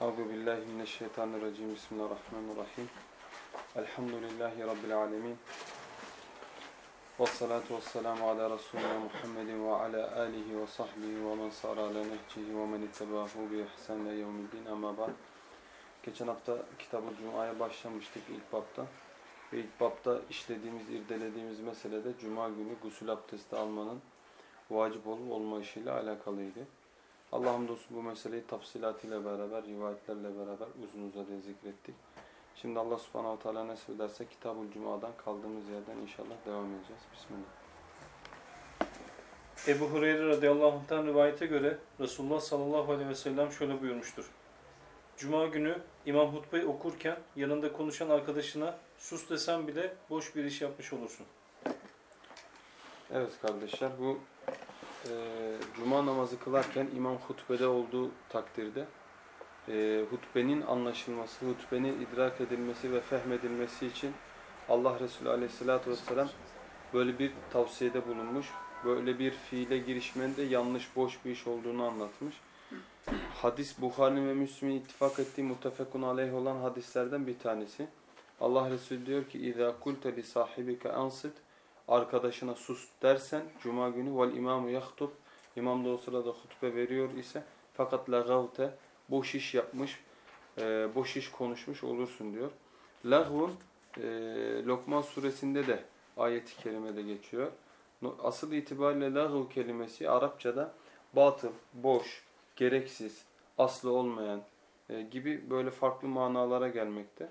Euzu billahi mineşşeytanirracim. Bismillahirrahmanirrahim. Elhamdülillahi rabbil alamin. Ves salatu vesselamu ala resulina Muhammedin ve ala alihi ve sahbihi ve men sara ala nehcihi ve men ittebahu bi ihsan ile yevmiddin. Amma ba'd. Geçen hafta kitabı Cuma'ya başlamıştık ilk bapta. Ve ilk bapta işlediğimiz, irdelediğimiz meselede Cuma günü gusül abdesti almanın vacip olup olmayışıyla alakalıydı. Allah hamdolsun bu meseleyi tafsilatıyla beraber, rivayetlerle beraber uzun uzadıya zikrettik. Şimdi Allah subhanahu teala nasip ederse Kitab-ı Cuma'dan kaldığımız yerden inşallah devam edeceğiz. Bismillah. Ebu Hureyre radıyallahu anh'tan rivayete göre Resulullah sallallahu aleyhi ve sellem şöyle buyurmuştur. Cuma günü imam hutbeyi okurken yanında konuşan arkadaşına sus desen bile boş bir iş yapmış olursun. Evet kardeşler bu e, Cuma namazı kılarken imam hutbede olduğu takdirde e, hutbenin anlaşılması, hutbenin idrak edilmesi ve fehmedilmesi için Allah Resulü aleyhissalatü vesselam böyle bir tavsiyede bulunmuş. Böyle bir fiile girişmenin de yanlış, boş bir iş olduğunu anlatmış. Hadis Bukhari ve Müslim'in ittifak ettiği muttefekun aleyh olan hadislerden bir tanesi. Allah Resulü diyor ki اِذَا قُلْتَ لِسَاحِبِكَ أَنْصِتْ Arkadaşına sus dersen Cuma günü vel imamu yahtub İmam da o sırada hutbe veriyor ise fakat lagavte boş iş yapmış, e, boş iş konuşmuş olursun diyor. Lagvun e, Lokman suresinde de ayeti kerimede geçiyor. Asıl itibariyle lagv kelimesi Arapçada batıl, boş, gereksiz, aslı olmayan e, gibi böyle farklı manalara gelmekte.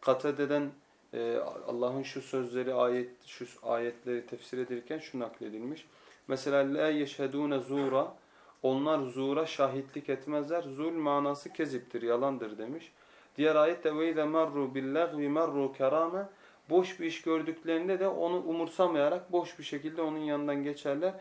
Katededen e, Allah'ın şu sözleri, ayet, şu ayetleri tefsir edilirken şu nakledilmiş. Mesela la yeşhedune zura onlar zura şahitlik etmezler. Zul manası keziptir, yalandır demiş. Diğer ayette ve ize marru billahvi marru kerame boş bir iş gördüklerinde de onu umursamayarak boş bir şekilde onun yanından geçerler.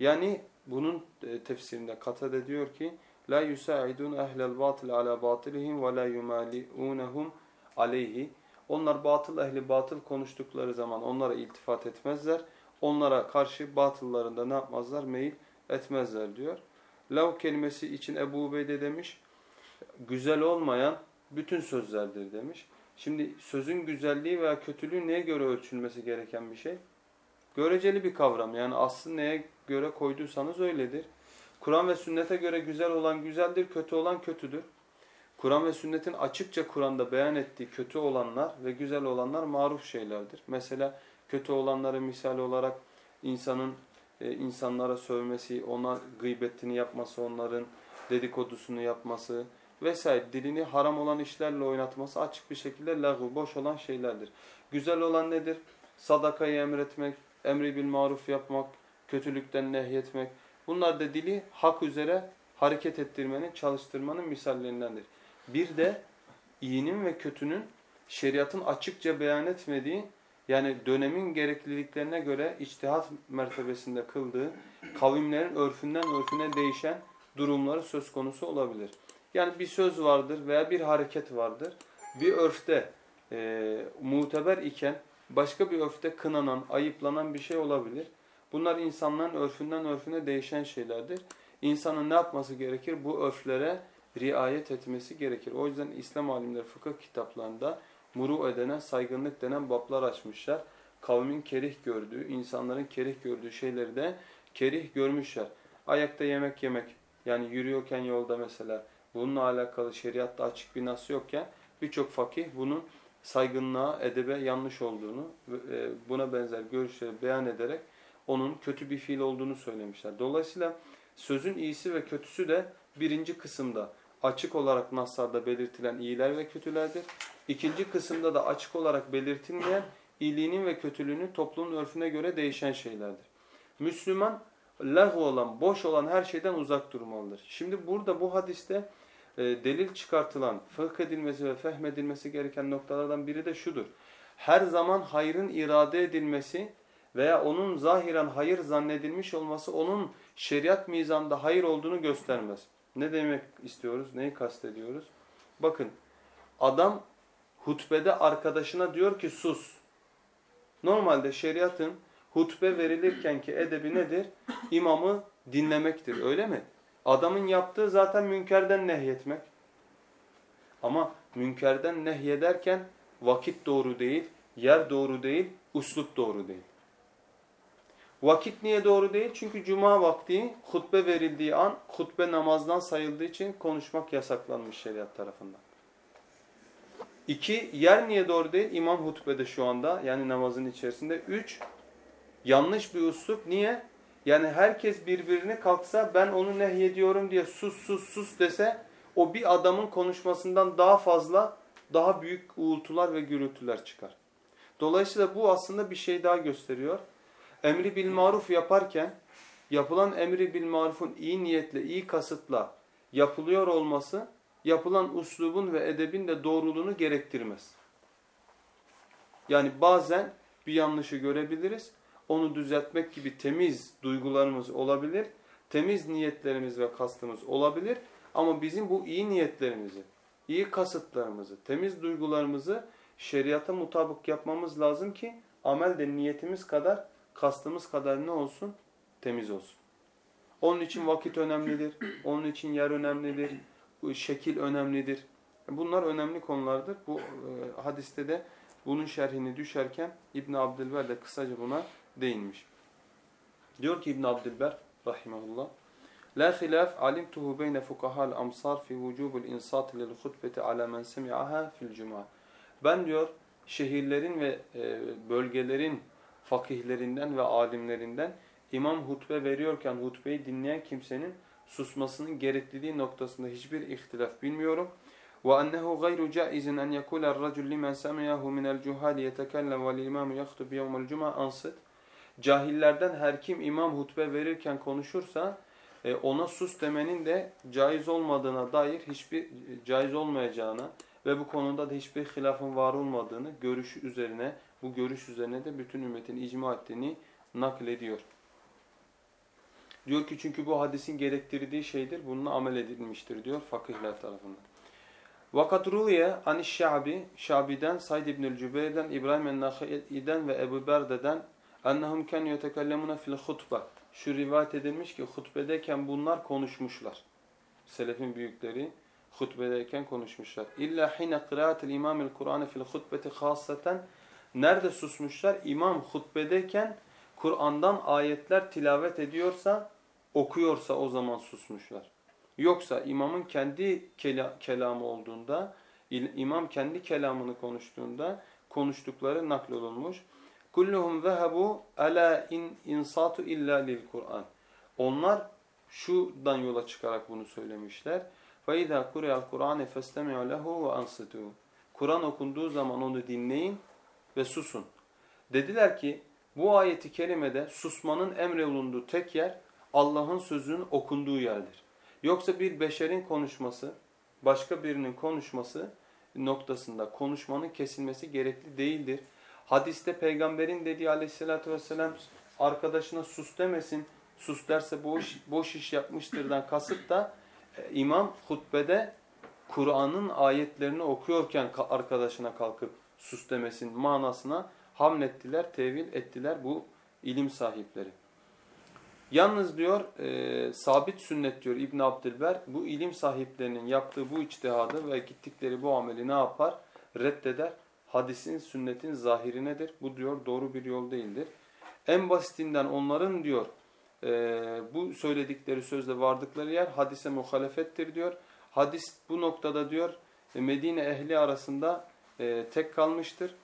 Yani bunun e, tefsirinde Katade diyor ki la yusaidun ehlel batil ala batilihim ve la yumaliunhum aleyhi. Onlar batıl ehli batıl konuştukları zaman onlara iltifat etmezler. Onlara karşı batıllarında ne yapmazlar? Meyil etmezler diyor. Lav kelimesi için Ebu Ubeyde demiş, güzel olmayan bütün sözlerdir demiş. Şimdi sözün güzelliği veya kötülüğü neye göre ölçülmesi gereken bir şey? Göreceli bir kavram. Yani aslı neye göre koyduysanız öyledir. Kur'an ve sünnete göre güzel olan güzeldir, kötü olan kötüdür. Kur'an ve sünnetin açıkça Kur'an'da beyan ettiği kötü olanlar ve güzel olanlar maruf şeylerdir. Mesela kötü olanları misal olarak insanın e, insanlara sövmesi, ona gıybetini yapması, onların dedikodusunu yapması vesaire dilini haram olan işlerle oynatması açık bir şekilde lağu, boş olan şeylerdir. Güzel olan nedir? Sadakayı emretmek, emri bil maruf yapmak, kötülükten nehyetmek. Bunlar da dili hak üzere hareket ettirmenin, çalıştırmanın misallerindendir. Bir de iyinin ve kötünün şeriatın açıkça beyan etmediği yani dönemin gerekliliklerine göre içtihat mertebesinde kıldığı kavimlerin örfünden örfüne değişen durumları söz konusu olabilir. Yani bir söz vardır veya bir hareket vardır. Bir örfte e, muteber iken başka bir örfte kınanan, ayıplanan bir şey olabilir. Bunlar insanların örfünden örfüne değişen şeylerdir. İnsanın ne yapması gerekir? Bu örflere riayet etmesi gerekir. O yüzden İslam alimleri fıkıh kitaplarında muru edene saygınlık denen bablar açmışlar. Kavmin kerih gördüğü, insanların kerih gördüğü şeyleri de kerih görmüşler. Ayakta yemek yemek, yani yürüyorken yolda mesela bununla alakalı şeriatta açık bir nas yokken birçok fakih bunun saygınlığa, edebe yanlış olduğunu, e, buna benzer görüşleri beyan ederek onun kötü bir fiil olduğunu söylemişler. Dolayısıyla sözün iyisi ve kötüsü de birinci kısımda açık olarak naslarda belirtilen iyiler ve kötülerdir. İkinci kısımda da açık olarak belirtilmeyen iyiliğinin ve kötülüğünün toplumun örfüne göre değişen şeylerdir. Müslüman lahu olan, boş olan her şeyden uzak durmalıdır. Şimdi burada bu hadiste e, delil çıkartılan, fıkh edilmesi ve fehmedilmesi gereken noktalardan biri de şudur. Her zaman hayrın irade edilmesi veya onun zahiren hayır zannedilmiş olması onun şeriat mizanda hayır olduğunu göstermez. Ne demek istiyoruz? Neyi kastediyoruz? Bakın adam hutbede arkadaşına diyor ki sus. Normalde şeriatın hutbe verilirken ki edebi nedir? İmamı dinlemektir öyle mi? Adamın yaptığı zaten münkerden nehyetmek. Ama münkerden nehyederken vakit doğru değil, yer doğru değil, uslup doğru değil. Vakit niye doğru değil? Çünkü cuma vakti hutbe verildiği an hutbe namazdan sayıldığı için konuşmak yasaklanmış şeriat tarafından. İki, yer niye doğru değil? İmam hutbede şu anda yani namazın içerisinde. Üç, yanlış bir uslup. Niye? Yani herkes birbirini kalksa ben onu nehyediyorum diye sus sus sus dese o bir adamın konuşmasından daha fazla daha büyük uğultular ve gürültüler çıkar. Dolayısıyla bu aslında bir şey daha gösteriyor. Emri bil maruf yaparken yapılan emri bil marufun iyi niyetle, iyi kasıtla yapılıyor olması yapılan uslubun ve edebin de doğruluğunu gerektirmez. Yani bazen bir yanlışı görebiliriz. Onu düzeltmek gibi temiz duygularımız olabilir. Temiz niyetlerimiz ve kastımız olabilir. Ama bizim bu iyi niyetlerimizi, iyi kasıtlarımızı, temiz duygularımızı şeriata mutabık yapmamız lazım ki amel de niyetimiz kadar, kastımız kadar ne olsun? Temiz olsun. Onun için vakit önemlidir. Onun için yer önemlidir. Şekil önemlidir. Bunlar önemli konulardır. Bu e, hadiste de bunun şerhini düşerken İbn Abdülber de kısaca buna değinmiş. Diyor ki İbn Abdülber rahimehullah La hilaf alimtuhu beyne fukaha'l amsar fi vucubul insat lil hutbeti ala men semi'aha fil cuma. Ben diyor şehirlerin ve e, bölgelerin fakihlerinden ve alimlerinden imam hutbe veriyorken hutbeyi dinleyen kimsenin susmasının gerekliliği noktasında hiçbir ihtilaf bilmiyorum. وأنه غير جائز أن يقول الرجل لمن سمعه من الجهال يتكلم والإمام يخطب يوم الجمعة أنصت Cahillerden her kim imam hutbe verirken konuşursa e, ona sus demenin de caiz olmadığına dair hiçbir caiz olmayacağına ve bu konuda da hiçbir hilafın var olmadığını görüşü üzerine bu görüş üzerine de bütün ümmetin icma ettiğini naklediyor. Diyor ki çünkü bu hadisin gerektirdiği şeydir. Bununla amel edilmiştir diyor fakihler tarafından. Vakat ruviye ani şabi, Şabi'den, Said İbnül Cübeyr'den, İbrahim el-Nakhi'den ve Ebu Berde'den ennehum kan yetekellemuna fil hutbe. Şu rivayet edilmiş ki hutbedeyken bunlar konuşmuşlar. Selefin büyükleri hutbedeyken konuşmuşlar. İlla hine kıraatil imamil Kur'an fil hutbeti hasaten nerede susmuşlar? İmam hutbedeyken Kur'an'dan ayetler tilavet ediyorsa, okuyorsa o zaman susmuşlar. Yoksa imamın kendi kelamı olduğunda, imam kendi kelamını konuştuğunda konuştukları naklolunmuş. Kulluhum zehebu ala in insatu illa lil Kur'an. Onlar şudan yola çıkarak bunu söylemişler. Fe iza kuri'al Kur'an festemi'u lehu ve ansitu. Kur'an okunduğu zaman onu dinleyin ve susun. Dediler ki bu ayeti kerimede susmanın emrolunduğu tek yer Allah'ın sözünün okunduğu yerdir. Yoksa bir beşerin konuşması, başka birinin konuşması noktasında konuşmanın kesilmesi gerekli değildir. Hadiste peygamberin dediği aleyhissalatü vesselam arkadaşına sus demesin, sus derse boş, boş iş yapmıştırdan kasıt da e, imam hutbede Kur'an'ın ayetlerini okuyorken arkadaşına kalkıp sus demesin manasına hamlettiler, tevil ettiler bu ilim sahipleri. Yalnız diyor e, sabit sünnet diyor İbn Abdülber bu ilim sahiplerinin yaptığı bu içtihadı ve gittikleri bu ameli ne yapar? Reddeder. Hadisin, sünnetin zahirinedir. Bu diyor doğru bir yol değildir. En basitinden onların diyor e, bu söyledikleri sözle vardıkları yer hadise muhalefettir diyor. Hadis bu noktada diyor Medine ehli arasında e, tek kalmıştır.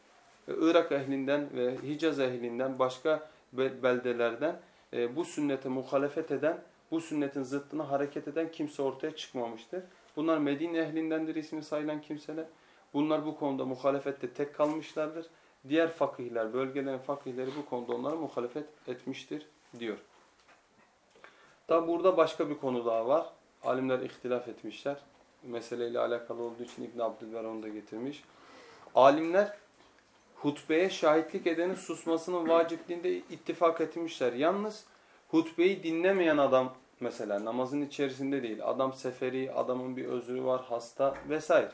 Irak ehlinden ve Hicaz ehlinden başka beldelerden e, bu sünnete muhalefet eden, bu sünnetin zıttına hareket eden kimse ortaya çıkmamıştır. Bunlar Medine ehlindendir ismi sayılan kimseler. Bunlar bu konuda muhalefette tek kalmışlardır. Diğer fakihler, bölgelerin fakihleri bu konuda onlara muhalefet etmiştir diyor. Tabi burada başka bir konu daha var. Alimler ihtilaf etmişler. Meseleyle alakalı olduğu için İbn Abdülber onu da getirmiş. Alimler hutbeye şahitlik edenin susmasının vacipliğinde ittifak etmişler. Yalnız hutbeyi dinlemeyen adam mesela namazın içerisinde değil. Adam seferi, adamın bir özrü var, hasta vesaire.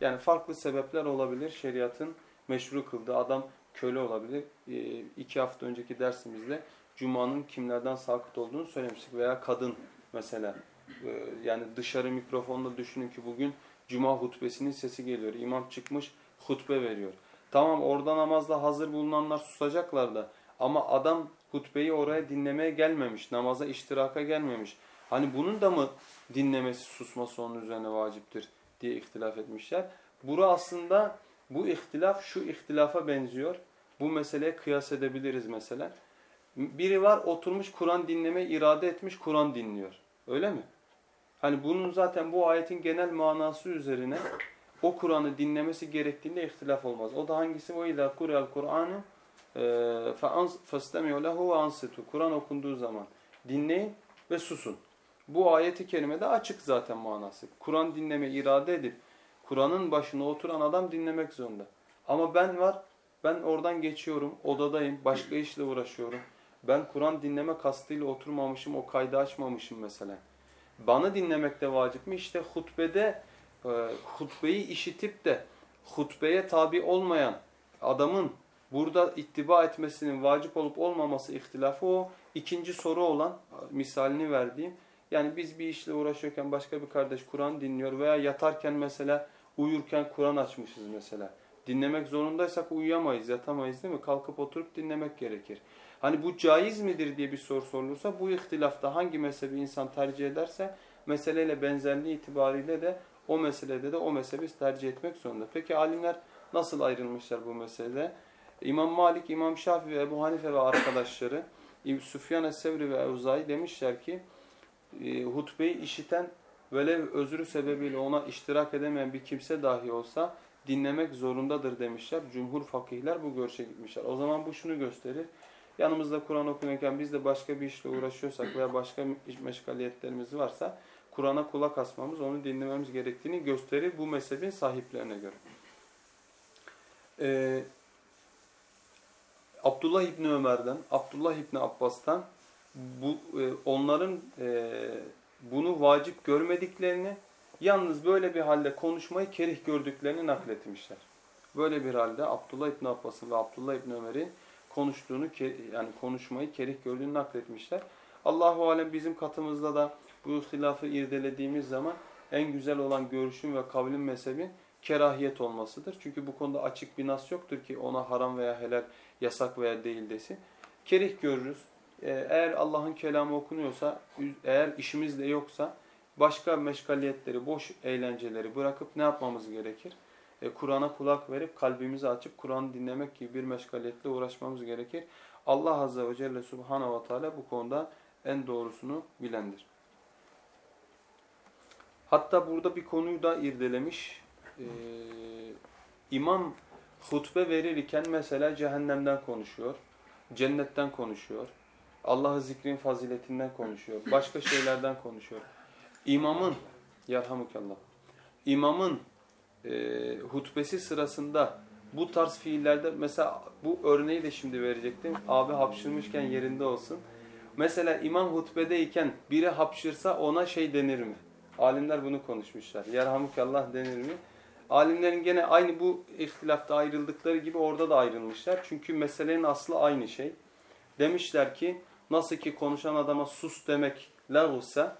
Yani farklı sebepler olabilir. Şeriatın meşru kıldığı adam köle olabilir. E, iki hafta önceki dersimizde Cuma'nın kimlerden sakıt olduğunu söylemiştik. Veya kadın mesela. E, yani dışarı mikrofonda düşünün ki bugün Cuma hutbesinin sesi geliyor. İmam çıkmış hutbe veriyor. Tamam orada namazda hazır bulunanlar susacaklar da ama adam hutbeyi oraya dinlemeye gelmemiş, namaza iştiraka gelmemiş. Hani bunun da mı dinlemesi, susması onun üzerine vaciptir diye ihtilaf etmişler. Bura aslında bu ihtilaf şu ihtilafa benziyor. Bu meseleye kıyas edebiliriz mesela. Biri var oturmuş Kur'an dinleme irade etmiş Kur'an dinliyor. Öyle mi? Hani bunun zaten bu ayetin genel manası üzerine o Kur'an'ı dinlemesi gerektiğinde ihtilaf olmaz. O da hangisi? O idâ kur'al Kur'an'ı فَاسْتَمِعُ لَهُ وَاَنْسِتُ Kur'an okunduğu zaman dinleyin ve susun. Bu ayeti kerimede açık zaten manası. Kur'an dinleme irade edip Kur'an'ın başına oturan adam dinlemek zorunda. Ama ben var, ben oradan geçiyorum, odadayım, başka işle uğraşıyorum. Ben Kur'an dinleme kastıyla oturmamışım, o kaydı açmamışım mesela. Bana dinlemek de vacip mi? İşte hutbede, e, hutbeyi işitip de hutbeye tabi olmayan adamın burada ittiba etmesinin vacip olup olmaması ihtilafı o. ikinci soru olan misalini verdiğim. Yani biz bir işle uğraşıyorken başka bir kardeş Kur'an dinliyor veya yatarken mesela uyurken Kur'an açmışız mesela. Dinlemek zorundaysak uyuyamayız, yatamayız değil mi? Kalkıp oturup dinlemek gerekir. Hani bu caiz midir diye bir soru sorulursa bu ihtilafta hangi mezhebi insan tercih ederse meseleyle benzerliği itibariyle de o meselede de o mezhebi tercih etmek zorunda. Peki alimler nasıl ayrılmışlar bu meselede? İmam Malik, İmam Şafii ve Ebu Hanife ve arkadaşları Süfyan Es-Sevri ve Evzai demişler ki e, hutbeyi işiten velev özrü sebebiyle ona iştirak edemeyen bir kimse dahi olsa dinlemek zorundadır demişler. Cumhur fakihler bu görüşe gitmişler. O zaman bu şunu gösterir. Yanımızda Kur'an okunurken biz de başka bir işle uğraşıyorsak veya başka meşgaliyetlerimiz varsa Kur'an'a kulak asmamız, onu dinlememiz gerektiğini gösterir bu mezhebin sahiplerine göre. Ee, Abdullah İbni Ömer'den, Abdullah İbni Abbas'tan bu, e, onların e, bunu vacip görmediklerini, yalnız böyle bir halde konuşmayı kerih gördüklerini nakletmişler. Böyle bir halde Abdullah İbni Abbas'ın ve Abdullah İbni Ömer'in konuştuğunu, yani konuşmayı kerih gördüğünü nakletmişler. Allahu alem bizim katımızda da bu hilafı irdelediğimiz zaman en güzel olan görüşün ve kavlin mezhebin kerahiyet olmasıdır. Çünkü bu konuda açık bir nas yoktur ki ona haram veya helal, yasak veya değil desin. Kerih görürüz. Ee, eğer Allah'ın kelamı okunuyorsa, eğer işimiz de yoksa başka meşgaliyetleri, boş eğlenceleri bırakıp ne yapmamız gerekir? Ee, Kur'an'a kulak verip kalbimizi açıp Kur'an'ı dinlemek gibi bir meşgaliyetle uğraşmamız gerekir. Allah Azze ve Celle Subhanahu ve Teala bu konuda en doğrusunu bilendir. Hatta burada bir konuyu da irdelemiş. Ee, imam hutbe verirken mesela cehennemden konuşuyor, cennetten konuşuyor, Allah'ı zikrin faziletinden konuşuyor, başka şeylerden konuşuyor. İmamın, yarhamukallah, imamın e, hutbesi sırasında bu tarz fiillerde mesela bu örneği de şimdi verecektim. Abi hapşırmışken yerinde olsun. Mesela imam hutbedeyken biri hapşırsa ona şey denir mi? Alimler bunu konuşmuşlar. Yerhamukallah denir mi? Alimlerin gene aynı bu ihtilafta ayrıldıkları gibi orada da ayrılmışlar. Çünkü meselenin aslı aynı şey. Demişler ki nasıl ki konuşan adama sus demek lagussa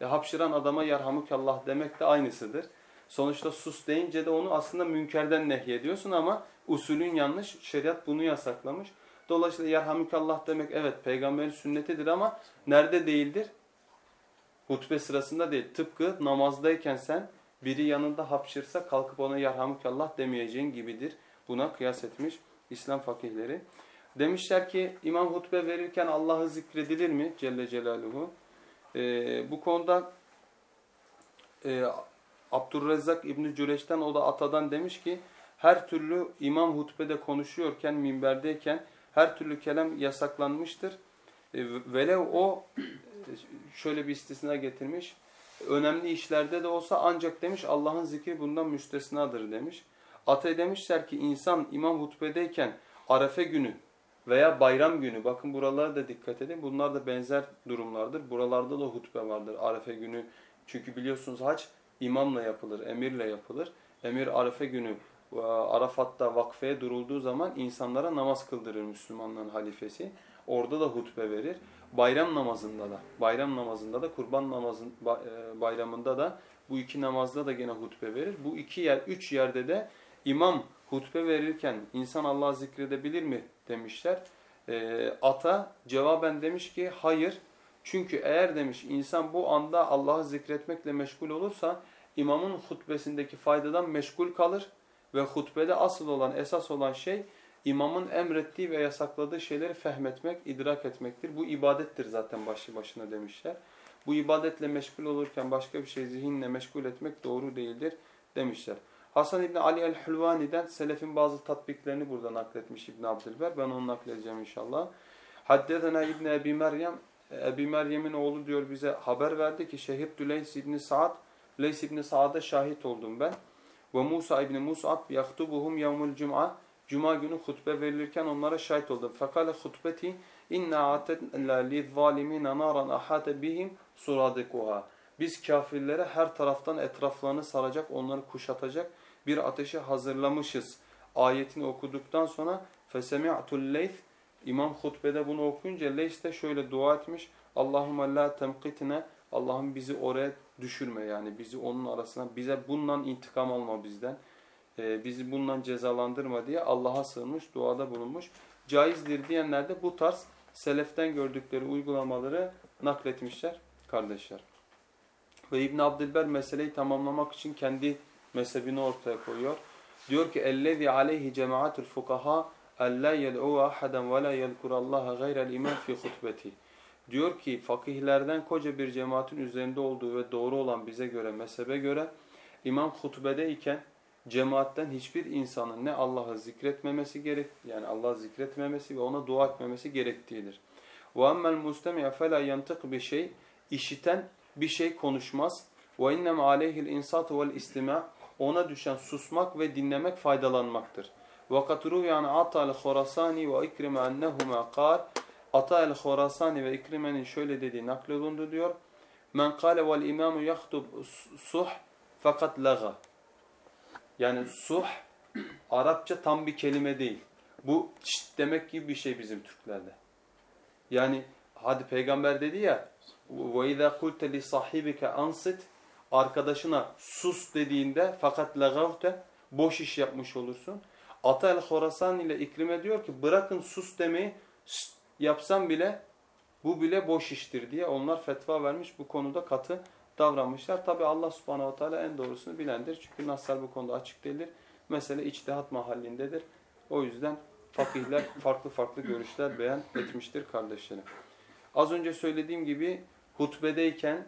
e, hapşıran adama yerhamukallah demek de aynısıdır. Sonuçta sus deyince de onu aslında münkerden nehyediyorsun ama usulün yanlış. Şeriat bunu yasaklamış. Dolayısıyla yerhamukallah demek evet peygamberin sünnetidir ama nerede değildir? Hutbe sırasında değil. Tıpkı namazdayken sen biri yanında hapşırsa kalkıp ona yarhamukallah demeyeceğin gibidir. Buna kıyas etmiş İslam fakihleri. Demişler ki imam hutbe verirken Allah'ı zikredilir mi Celle Celaluhu? Ee, bu konuda e, Abdurrezzak İbni Cüreş'ten o da atadan demiş ki her türlü imam hutbede konuşuyorken, minberdeyken her türlü kelam yasaklanmıştır. E, velev o şöyle bir istisna getirmiş. Önemli işlerde de olsa ancak demiş Allah'ın zikri bundan müstesnadır demiş. Ate demişler ki insan imam hutbedeyken arefe günü veya bayram günü bakın buralara da dikkat edin. Bunlar da benzer durumlardır. Buralarda da hutbe vardır arefe günü. Çünkü biliyorsunuz hac imamla yapılır, emirle yapılır. Emir arefe günü Arafat'ta vakfeye durulduğu zaman insanlara namaz kıldırır Müslümanların halifesi. Orada da hutbe verir. bayram namazında da, bayram namazında da, kurban namazın e, bayramında da bu iki namazda da gene hutbe verir. Bu iki yer, üç yerde de imam hutbe verirken insan Allah'ı zikredebilir mi demişler. E, ata cevaben demiş ki hayır. Çünkü eğer demiş insan bu anda Allah'ı zikretmekle meşgul olursa imamın hutbesindeki faydadan meşgul kalır ve hutbede asıl olan, esas olan şey imamın emrettiği ve yasakladığı şeyleri fehmetmek, idrak etmektir. Bu ibadettir zaten başlı başına demişler. Bu ibadetle meşgul olurken başka bir şey zihinle meşgul etmek doğru değildir demişler. Hasan İbni Ali el-Hulvani'den selefin bazı tatbiklerini burada nakletmiş İbn Abdülber. Ben onu nakledeceğim inşallah. Haddetena İbni Ebi Meryem, Ebi Meryem'in oğlu diyor bize haber verdi ki şehit Leys İbni Sa'd, Leys İbni Sa'd'a şahit oldum ben. Ve Musa İbni Mus'ab yaktubuhum yevmul cum'a. Cuma günü hutbe verilirken onlara şahit oldum. Fekale hutbeti inna atetna lizzalimin naran ahate bihim suradikuha. Biz kafirlere her taraftan etraflarını saracak, onları kuşatacak bir ateşi hazırlamışız. Ayetini okuduktan sonra fesemi'tul leyth İmam hutbede bunu okuyunca Leys de şöyle dua etmiş. Allahümme la temkitne Allah'ım bizi oraya düşürme yani bizi onun arasına bize bundan intikam alma bizden. Ee, bizi bundan cezalandırma diye Allah'a sığınmış, duada bulunmuş. Caizdir diyenler de bu tarz seleften gördükleri uygulamaları nakletmişler kardeşler. Ve İbn Abdülber meseleyi tamamlamak için kendi mezhebini ortaya koyuyor. Diyor ki ellezî aleyhi cemaatul fukaha alla yed'u ahaden ve la yezkurallaha gayra'l imam fi hutbeti. Diyor ki fakihlerden koca bir cemaatin üzerinde olduğu ve doğru olan bize göre mezhebe göre imam hutbedeyken cemaatten hiçbir insanın ne Allah'ı zikretmemesi gerek yani Allah'ı zikretmemesi ve ona dua etmemesi gerektiğidir. Mustemi'e fela yantık bir şey işiten bir şey konuşmaz. Aleyhil insatu vel istima ona düşen susmak ve dinlemek faydalanmaktır. Ve katru yani Ata'l Khorasani ve İkrime ennehuma qal Ata'l Khorasani ve İkrime'nin şöyle dediği nakledildi diyor. Men kâle vel imamu yahtub suh fakat laga. Yani suh Arapça tam bir kelime değil. Bu şşt demek gibi bir şey bizim Türklerde. Yani hadi peygamber dedi ya وَاِذَا قُلْتَ لِصَحِبِكَ ansit Arkadaşına sus dediğinde fakat lagavte boş iş yapmış olursun. Ata el Khorasan ile İkrime diyor ki bırakın sus demeyi yapsam bile bu bile boş iştir diye onlar fetva vermiş bu konuda katı davranmışlar. Tabi Allah subhanahu teala en doğrusunu bilendir. Çünkü Nassar bu konuda açık değildir. Mesele içtihat mahallindedir. O yüzden fakihler farklı farklı görüşler beyan etmiştir kardeşlerim. Az önce söylediğim gibi hutbedeyken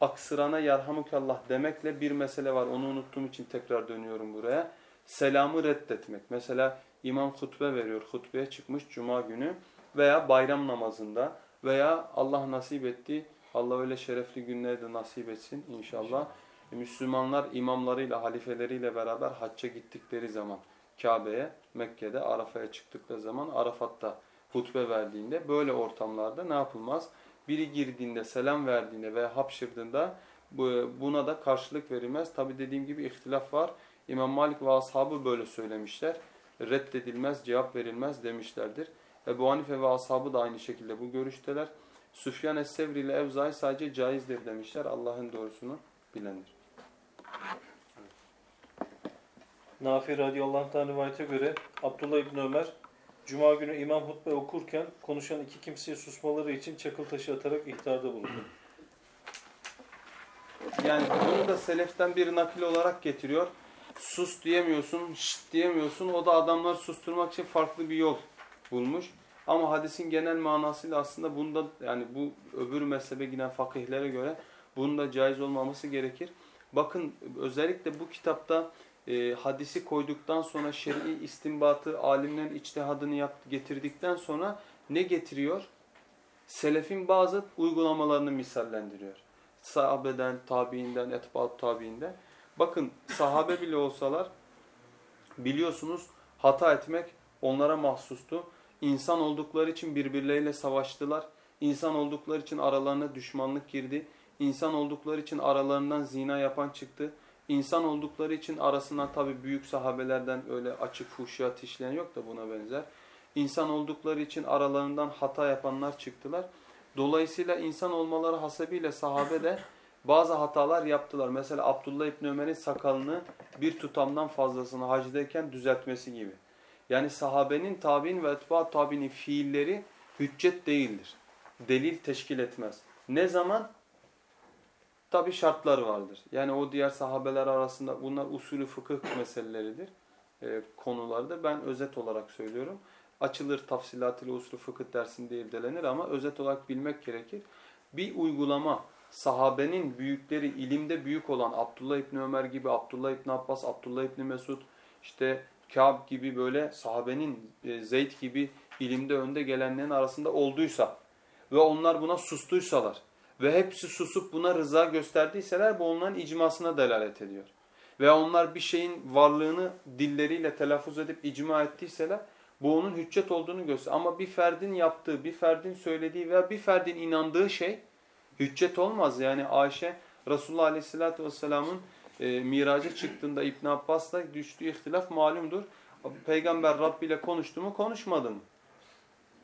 aksırana yarhamukallah demekle bir mesele var. Onu unuttuğum için tekrar dönüyorum buraya. Selamı reddetmek. Mesela imam hutbe veriyor. Hutbeye çıkmış cuma günü veya bayram namazında veya Allah nasip etti. Allah öyle şerefli günleri de nasip etsin inşallah. Müslümanlar imamlarıyla, halifeleriyle beraber hacca gittikleri zaman Kabe'ye, Mekke'de, Arafa'ya çıktıkları zaman Arafat'ta hutbe verdiğinde böyle ortamlarda ne yapılmaz? Biri girdiğinde, selam verdiğinde veya hapşırdığında buna da karşılık verilmez. Tabi dediğim gibi ihtilaf var. İmam Malik ve ashabı böyle söylemişler. Reddedilmez, cevap verilmez demişlerdir. Ebu Hanife ve ashabı da aynı şekilde bu görüşteler. Süfyan Es-Sevri ile Evzai sadece caizdir demişler. Allah'ın doğrusunu bilendir. Nafi radıyallahu anh rivayete göre Abdullah İbni Ömer Cuma günü imam hutbe okurken konuşan iki kimseye susmaları için çakıl taşı atarak ihtarda bulundu. Yani bunu da seleften bir nakil olarak getiriyor. Sus diyemiyorsun, şşt diyemiyorsun. O da adamları susturmak için farklı bir yol bulmuş. Ama hadisin genel manasıyla aslında bunda yani bu öbür mezhebe giden fakihlere göre bunun da caiz olmaması gerekir. Bakın özellikle bu kitapta e, hadisi koyduktan sonra şer'i istinbatı, alimlerin içtihadını yap, getirdikten sonra ne getiriyor? Selefin bazı uygulamalarını misallendiriyor. Sahabeden, tabiinden, etbaat tabiinden. Bakın sahabe bile olsalar biliyorsunuz hata etmek onlara mahsustu. İnsan oldukları için birbirleriyle savaştılar. İnsan oldukları için aralarına düşmanlık girdi. İnsan oldukları için aralarından zina yapan çıktı. İnsan oldukları için arasından tabi büyük sahabelerden öyle açık fuhşiyat işleyen yok da buna benzer. İnsan oldukları için aralarından hata yapanlar çıktılar. Dolayısıyla insan olmaları hasebiyle sahabe de bazı hatalar yaptılar. Mesela Abdullah İbni Ömer'in sakalını bir tutamdan fazlasını hacdeyken düzeltmesi gibi. Yani sahabenin, tabi'in ve etba tabi'nin fiilleri hüccet değildir. Delil teşkil etmez. Ne zaman? Tabi şartları vardır. Yani o diğer sahabeler arasında bunlar usulü fıkıh meseleleridir. E, konularda ben özet olarak söylüyorum. Açılır tafsilatıyla usulü fıkıh dersinde irdelenir ama özet olarak bilmek gerekir. Bir uygulama sahabenin büyükleri ilimde büyük olan Abdullah İbni Ömer gibi, Abdullah İbni Abbas, Abdullah İbni Mesud, işte Kâb gibi böyle sahabenin e, Zeyd gibi ilimde önde gelenlerin arasında olduysa ve onlar buna sustuysalar ve hepsi susup buna rıza gösterdiyseler bu onların icmasına delalet ediyor. Ve onlar bir şeyin varlığını dilleriyle telaffuz edip icma ettiyseler bu onun hüccet olduğunu gösteriyor. Ama bir ferdin yaptığı, bir ferdin söylediği veya bir ferdin inandığı şey hüccet olmaz. Yani Ayşe Resulullah Aleyhisselatü Vesselam'ın e, miraca çıktığında İbn Abbas'la düştüğü ihtilaf malumdur. Peygamber Rabbi ile konuştu mu konuşmadı mı?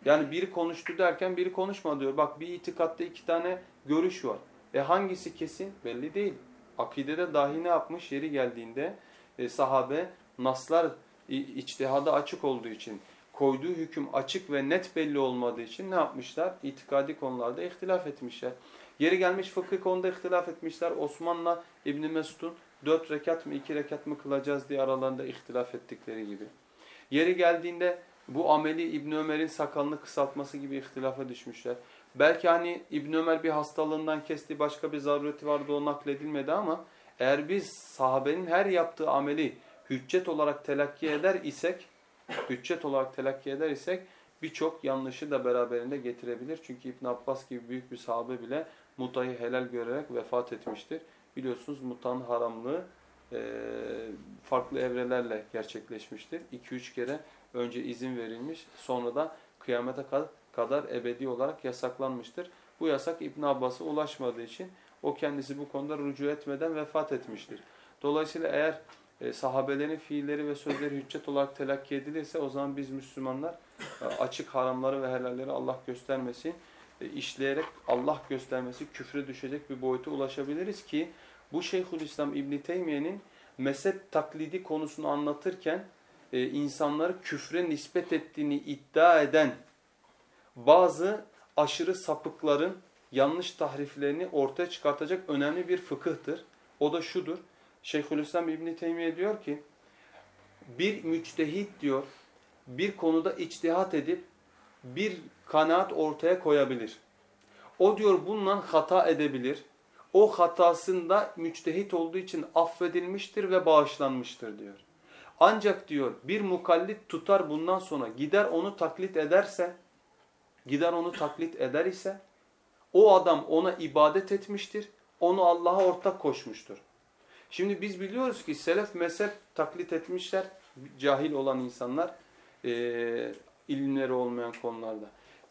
Yani biri konuştu derken biri konuşma diyor. Bak bir itikatta iki tane görüş var. E hangisi kesin? Belli değil. Akidede dahi ne yapmış? Yeri geldiğinde e, sahabe naslar içtihada açık olduğu için koyduğu hüküm açık ve net belli olmadığı için ne yapmışlar? İtikadi konularda ihtilaf etmişler. Yeri gelmiş fıkıh konuda ihtilaf etmişler. Osman'la İbn Mesud'un dört rekat mı iki rekat mı kılacağız diye aralarında ihtilaf ettikleri gibi. Yeri geldiğinde bu ameli İbn Ömer'in sakalını kısaltması gibi ihtilafa düşmüşler. Belki hani İbn Ömer bir hastalığından kesti, başka bir zarureti vardı o nakledilmedi ama eğer biz sahabenin her yaptığı ameli hüccet olarak telakki eder isek, hüccet olarak telakki eder isek birçok yanlışı da beraberinde getirebilir. Çünkü İbn Abbas gibi büyük bir sahabe bile mutayı helal görerek vefat etmiştir. Biliyorsunuz mutanın haramlığı e, farklı evrelerle gerçekleşmiştir. 2-3 kere önce izin verilmiş sonra da kıyamete kadar ebedi olarak yasaklanmıştır. Bu yasak İbn Abbas'a ulaşmadığı için o kendisi bu konuda rücu etmeden vefat etmiştir. Dolayısıyla eğer e, sahabelerin fiilleri ve sözleri hüccet olarak telakki edilirse o zaman biz Müslümanlar e, açık haramları ve helalleri Allah göstermesin işleyerek Allah göstermesi küfre düşecek bir boyuta ulaşabiliriz ki bu Şeyhülislam İbn Teymiye'nin mezhep taklidi konusunu anlatırken e, insanları küfre nispet ettiğini iddia eden bazı aşırı sapıkların yanlış tahriflerini ortaya çıkartacak önemli bir fıkıhtır. O da şudur. Şeyhülislam İbn Teymiye diyor ki bir müçtehit diyor bir konuda içtihat edip bir kanaat ortaya koyabilir. O diyor bundan hata edebilir. O hatasında müçtehit olduğu için affedilmiştir ve bağışlanmıştır diyor. Ancak diyor bir mukallit tutar bundan sonra gider onu taklit ederse, gider onu taklit eder ise o adam ona ibadet etmiştir, onu Allah'a ortak koşmuştur. Şimdi biz biliyoruz ki selef mezhep taklit etmişler, cahil olan insanlar e, ilimleri olmayan konularda.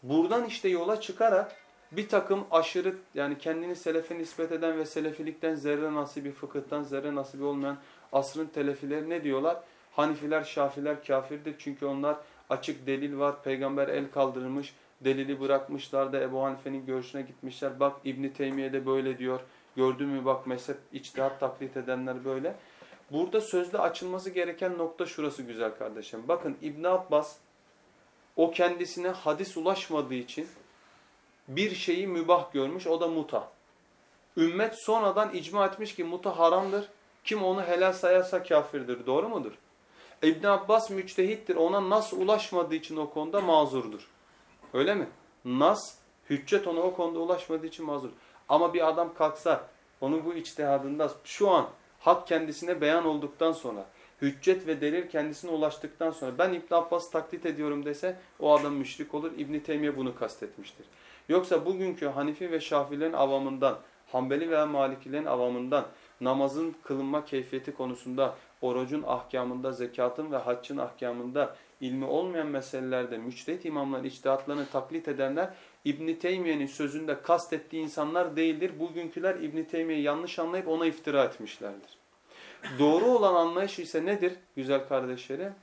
Buradan işte yola çıkarak bir takım aşırı yani kendini selefe nispet eden ve selefilikten zerre nasibi, fıkıhtan zerre nasibi olmayan asrın telefileri ne diyorlar? Hanifiler, Şafiler kafirdir çünkü onlar açık delil var. Peygamber el kaldırmış, delili bırakmışlar da Ebu Hanife'nin görüşüne gitmişler. Bak İbn Teymiye de böyle diyor. Gördün mü bak mezhep içtihat taklit edenler böyle. Burada sözde açılması gereken nokta şurası güzel kardeşim. Bakın İbn Abbas o kendisine hadis ulaşmadığı için bir şeyi mübah görmüş o da muta. Ümmet sonradan icma etmiş ki muta haramdır. Kim onu helal sayarsa kafirdir. Doğru mudur? İbn Abbas müçtehittir. Ona nas ulaşmadığı için o konuda mazurdur. Öyle mi? Nas, hüccet ona o konuda ulaşmadığı için mazur. Ama bir adam kalksa onun bu içtihadında şu an hak kendisine beyan olduktan sonra hüccet ve delil kendisine ulaştıktan sonra ben İbn Abbas taklit ediyorum dese o adam müşrik olur. İbn Teymiye bunu kastetmiştir. Yoksa bugünkü Hanifi ve Şafilerin avamından, Hanbeli veya Malikilerin avamından namazın kılınma keyfiyeti konusunda, orucun ahkamında, zekatın ve haccın ahkamında ilmi olmayan meselelerde müçtehit imamların içtihatlarını taklit edenler İbn Teymiye'nin sözünde kastettiği insanlar değildir. Bugünküler İbn Teymiye'yi yanlış anlayıp ona iftira etmişlerdir. Doğru olan anlayış ise nedir güzel kardeşlerim?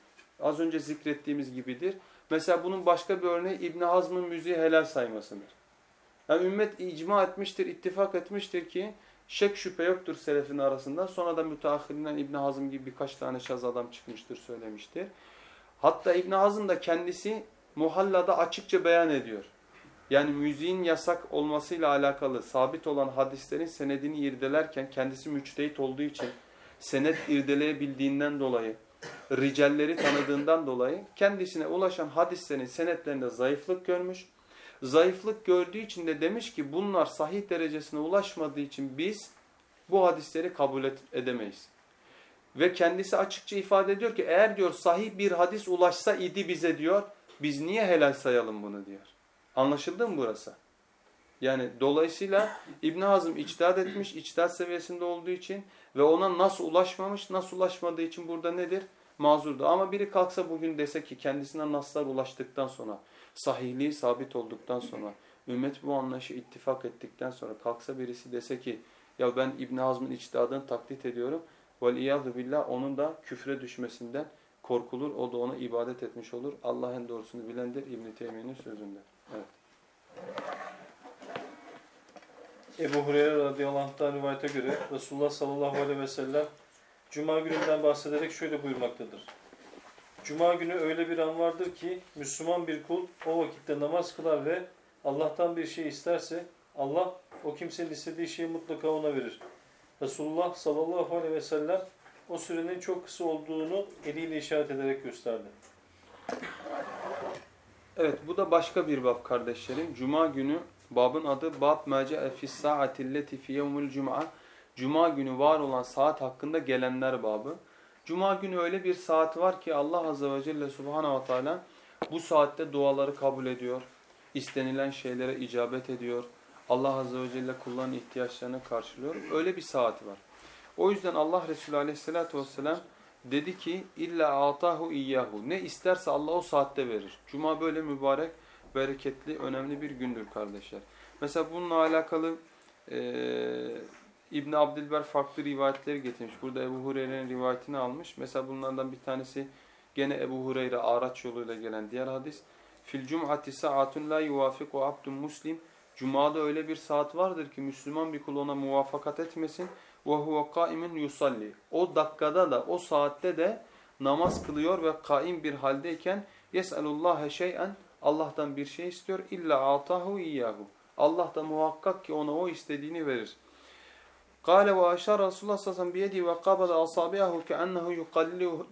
Az önce zikrettiğimiz gibidir. Mesela bunun başka bir örneği İbn Hazm'ın müziği helal saymasıdır. Yani ümmet icma etmiştir, ittifak etmiştir ki şek şüphe yoktur selefin arasında. Sonra da müteahhirinden İbn Hazım gibi birkaç tane şaz adam çıkmıştır söylemiştir. Hatta İbn Hazım da kendisi Muhalla'da açıkça beyan ediyor. Yani müziğin yasak olmasıyla alakalı sabit olan hadislerin senedini irdelerken kendisi müçtehit olduğu için senet irdeleyebildiğinden dolayı ricalleri tanıdığından dolayı kendisine ulaşan hadislerin senetlerinde zayıflık görmüş. Zayıflık gördüğü için de demiş ki bunlar sahih derecesine ulaşmadığı için biz bu hadisleri kabul edemeyiz. Ve kendisi açıkça ifade ediyor ki eğer diyor sahih bir hadis ulaşsa idi bize diyor biz niye helal sayalım bunu diyor. Anlaşıldı mı burası? Yani dolayısıyla İbn Hazım içtihat etmiş, içtihat seviyesinde olduğu için ve ona nasıl ulaşmamış, nasıl ulaşmadığı için burada nedir? Mazurdu. Ama biri kalksa bugün dese ki kendisine naslar ulaştıktan sonra, sahihliği sabit olduktan sonra, ümmet bu anlayışı ittifak ettikten sonra kalksa birisi dese ki ya ben İbn Hazm'ın içtihadını taklit ediyorum. Vel billah onun da küfre düşmesinden korkulur. O da ona ibadet etmiş olur. Allah en doğrusunu bilendir İbn Teymiye'nin sözünde. Evet. Ebu Hureyre radıyallahu anh'tan rivayete göre Resulullah sallallahu aleyhi ve sellem Cuma gününden bahsederek şöyle buyurmaktadır. Cuma günü öyle bir an vardır ki Müslüman bir kul o vakitte namaz kılar ve Allah'tan bir şey isterse Allah o kimsenin istediği şeyi mutlaka ona verir. Resulullah sallallahu aleyhi ve sellem o sürenin çok kısa olduğunu eliyle işaret ederek gösterdi. Evet bu da başka bir bab kardeşlerim. Cuma günü babın adı Bab Mece fis saatilleti fi yevmul cuma. Cuma günü var olan saat hakkında gelenler babı. Cuma günü öyle bir saat var ki Allah Azze ve Celle Subhanahu Teala bu saatte duaları kabul ediyor. İstenilen şeylere icabet ediyor. Allah Azze ve Celle kulların ihtiyaçlarını karşılıyor. Öyle bir saat var. O yüzden Allah Resulü Aleyhisselatü Vesselam dedi ki illa atahu iyyahu. Ne isterse Allah o saatte verir. Cuma böyle mübarek, bereketli, önemli bir gündür kardeşler. Mesela bununla alakalı e, İbn Abdülber farklı rivayetleri getirmiş. Burada Ebu Hureyre'nin rivayetini almış. Mesela bunlardan bir tanesi gene Ebu Hureyre araç yoluyla gelen diğer hadis. Fil cum'ati sa'atun la yuvafiku abdun muslim. Cuma'da öyle bir saat vardır ki Müslüman bir kul ona muvafakat etmesin. Ve huve kaimin yusalli. O dakikada da o saatte de namaz kılıyor ve kaim bir haldeyken yes'alullaha şey'en Allah'tan bir şey istiyor. İlla atahu iyyahu. Allah da muhakkak ki ona o istediğini verir. Ve aşar Resulullah sallallahu aleyhi ve sellem biyedi ve kabada asabiyahu ke'ennehu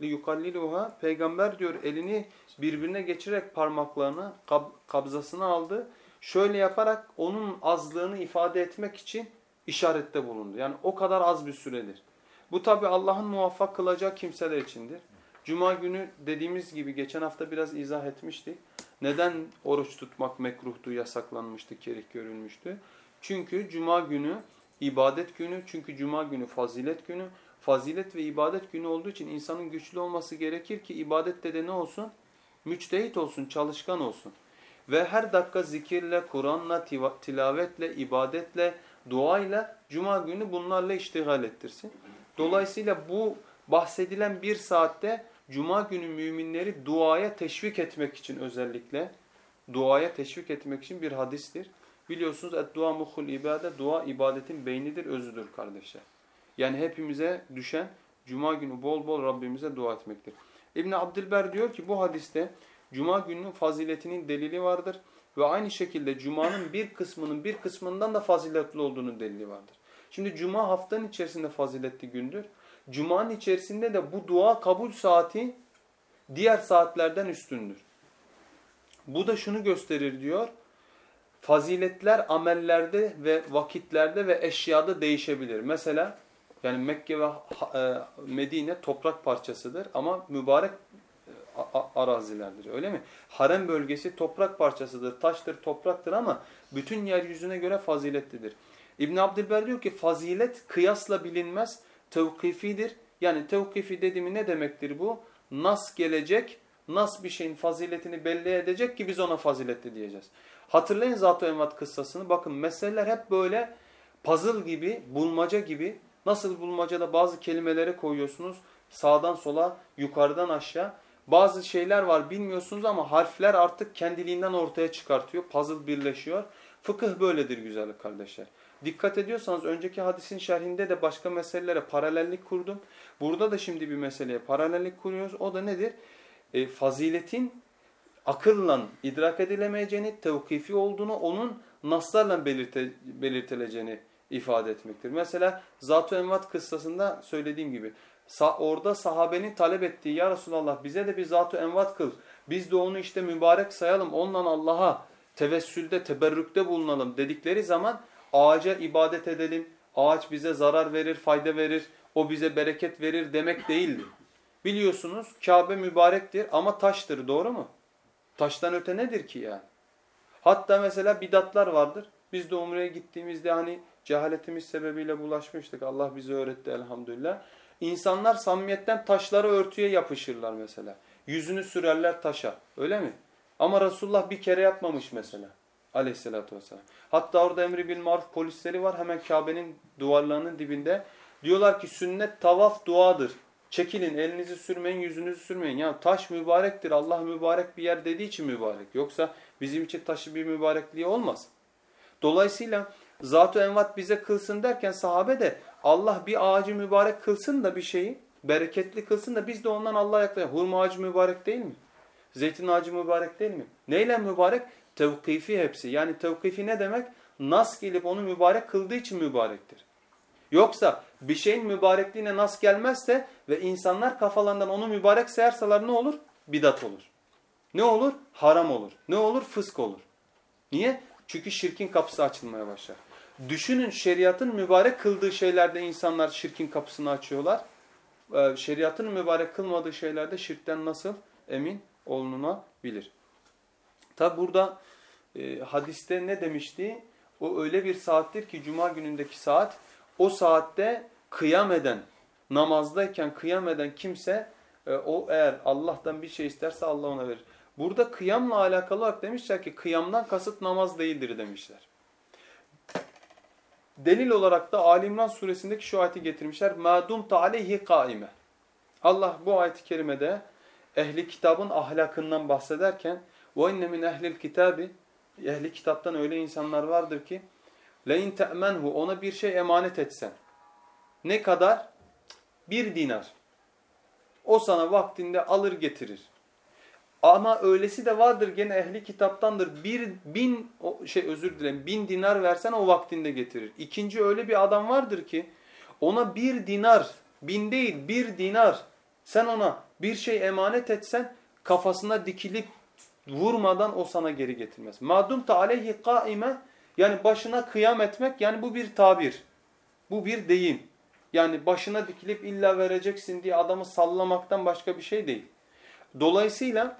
yukalliluha. Peygamber diyor elini birbirine geçirerek parmaklarını kab kabzasını aldı. Şöyle yaparak onun azlığını ifade etmek için işarette bulundu. Yani o kadar az bir süredir. Bu tabi Allah'ın muvaffak kılacağı kimseler içindir. Cuma günü dediğimiz gibi geçen hafta biraz izah etmiştik. Neden oruç tutmak mekruhtu, yasaklanmıştı, kerih görülmüştü? Çünkü cuma günü ibadet günü, çünkü cuma günü fazilet günü. Fazilet ve ibadet günü olduğu için insanın güçlü olması gerekir ki ibadette de ne olsun? Müçtehit olsun, çalışkan olsun. Ve her dakika zikirle, Kur'an'la, tilavetle, ibadetle, duayla cuma günü bunlarla iştigal ettirsin. Dolayısıyla bu bahsedilen bir saatte cuma günü müminleri duaya teşvik etmek için özellikle duaya teşvik etmek için bir hadistir. Biliyorsunuz dua muhul ibade, dua ibadetin beynidir, özüdür kardeşler. Yani hepimize düşen cuma günü bol bol Rabbimize dua etmektir. İbn Abdülber diyor ki bu hadiste cuma gününün faziletinin delili vardır ve aynı şekilde cumanın bir kısmının bir kısmından da faziletli olduğunun delili vardır. Şimdi cuma haftanın içerisinde faziletli gündür. Cuma'nın içerisinde de bu dua kabul saati diğer saatlerden üstündür. Bu da şunu gösterir diyor. Faziletler amellerde ve vakitlerde ve eşyada değişebilir. Mesela yani Mekke ve e, Medine toprak parçasıdır ama mübarek e, arazilerdir öyle mi? Harem bölgesi toprak parçasıdır, taştır, topraktır ama bütün yeryüzüne göre faziletlidir. İbn Abdülber diyor ki fazilet kıyasla bilinmez, tevkifidir. Yani tevkifi dediğimi ne demektir bu? Nas gelecek, nas bir şeyin faziletini belli edecek ki biz ona faziletli diyeceğiz. Hatırlayın Zat-ı Emvat kıssasını. Bakın meseleler hep böyle puzzle gibi, bulmaca gibi. Nasıl bulmacada bazı kelimeleri koyuyorsunuz sağdan sola, yukarıdan aşağı. Bazı şeyler var bilmiyorsunuz ama harfler artık kendiliğinden ortaya çıkartıyor. Puzzle birleşiyor. Fıkıh böyledir güzel kardeşler. Dikkat ediyorsanız önceki hadisin şerhinde de başka meselelere paralellik kurdum. Burada da şimdi bir meseleye paralellik kuruyoruz. O da nedir? E, faziletin akılla idrak edilemeyeceğini, tevkifi olduğunu, onun naslarla belirte, belirtileceğini ifade etmektir. Mesela Zat-ı Envat kıssasında söylediğim gibi orada sahabenin talep ettiği ya Resulallah bize de bir Zat-ı Envat kıl. Biz de onu işte mübarek sayalım. Onunla Allah'a tevessülde, teberrükte bulunalım dedikleri zaman ağaca ibadet edelim. Ağaç bize zarar verir, fayda verir. O bize bereket verir demek değildi. Biliyorsunuz Kabe mübarektir ama taştır doğru mu? Taştan öte nedir ki yani? Hatta mesela bidatlar vardır. Biz de umreye gittiğimizde hani cehaletimiz sebebiyle bulaşmıştık. Allah bize öğretti elhamdülillah. İnsanlar samimiyetten taşları örtüye yapışırlar mesela. Yüzünü sürerler taşa. Öyle mi? Ama Resulullah bir kere yapmamış mesela. Aleyhissalatü vesselam. Hatta orada emri bil maruf polisleri var hemen Kabe'nin duvarlarının dibinde. Diyorlar ki sünnet tavaf duadır. Çekilin elinizi sürmeyin yüzünüzü sürmeyin. Ya taş mübarektir Allah mübarek bir yer dediği için mübarek. Yoksa bizim için taşı bir mübarekliği olmaz. Dolayısıyla Zat-ı Envat bize kılsın derken sahabe de Allah bir ağacı mübarek kılsın da bir şeyi bereketli kılsın da biz de ondan Allah'a yaklaşalım. Hurma ağacı mübarek değil mi? Zeytin ağacı mübarek değil mi? Neyle mübarek? Tevkifi hepsi. Yani tevkifi ne demek? Nas gelip onu mübarek kıldığı için mübarektir. Yoksa bir şeyin mübarekliğine nas gelmezse ve insanlar kafalarından onu mübarek sayarsalar ne olur? Bidat olur. Ne olur? Haram olur. Ne olur? Fısk olur. Niye? Çünkü şirkin kapısı açılmaya başlar. Düşünün şeriatın mübarek kıldığı şeylerde insanlar şirkin kapısını açıyorlar. Ee, şeriatın mübarek kılmadığı şeylerde şirkten nasıl emin olunabilir? Tabi burada e, hadiste ne demişti? O öyle bir saattir ki cuma günündeki saat o saatte kıyam eden, namazdayken kıyam eden kimse e, o eğer Allah'tan bir şey isterse Allah ona verir. Burada kıyamla alakalı olarak demişler ki kıyamdan kasıt namaz değildir demişler. Delil olarak da Ali İmran suresindeki şu ayeti getirmişler. Madum aleyhi kaime. Allah bu ayet-i kerimede ehli kitabın ahlakından bahsederken وَاِنَّ مِنْ اَهْلِ الْكِتَابِ Ehli kitaptan öyle insanlar vardır ki لَاِنْ تَأْمَنْهُ Ona bir şey emanet etsen. Ne kadar? Bir dinar. O sana vaktinde alır getirir. Ama öylesi de vardır gene ehli kitaptandır. Bir bin şey özür dilerim bin dinar versen o vaktinde getirir. İkinci öyle bir adam vardır ki ona bir dinar bin değil bir dinar sen ona bir şey emanet etsen kafasına dikilip vurmadan o sana geri getirmez. Madum ta aleyhi kaime yani başına kıyam etmek yani bu bir tabir. Bu bir deyim. Yani başına dikilip illa vereceksin diye adamı sallamaktan başka bir şey değil. Dolayısıyla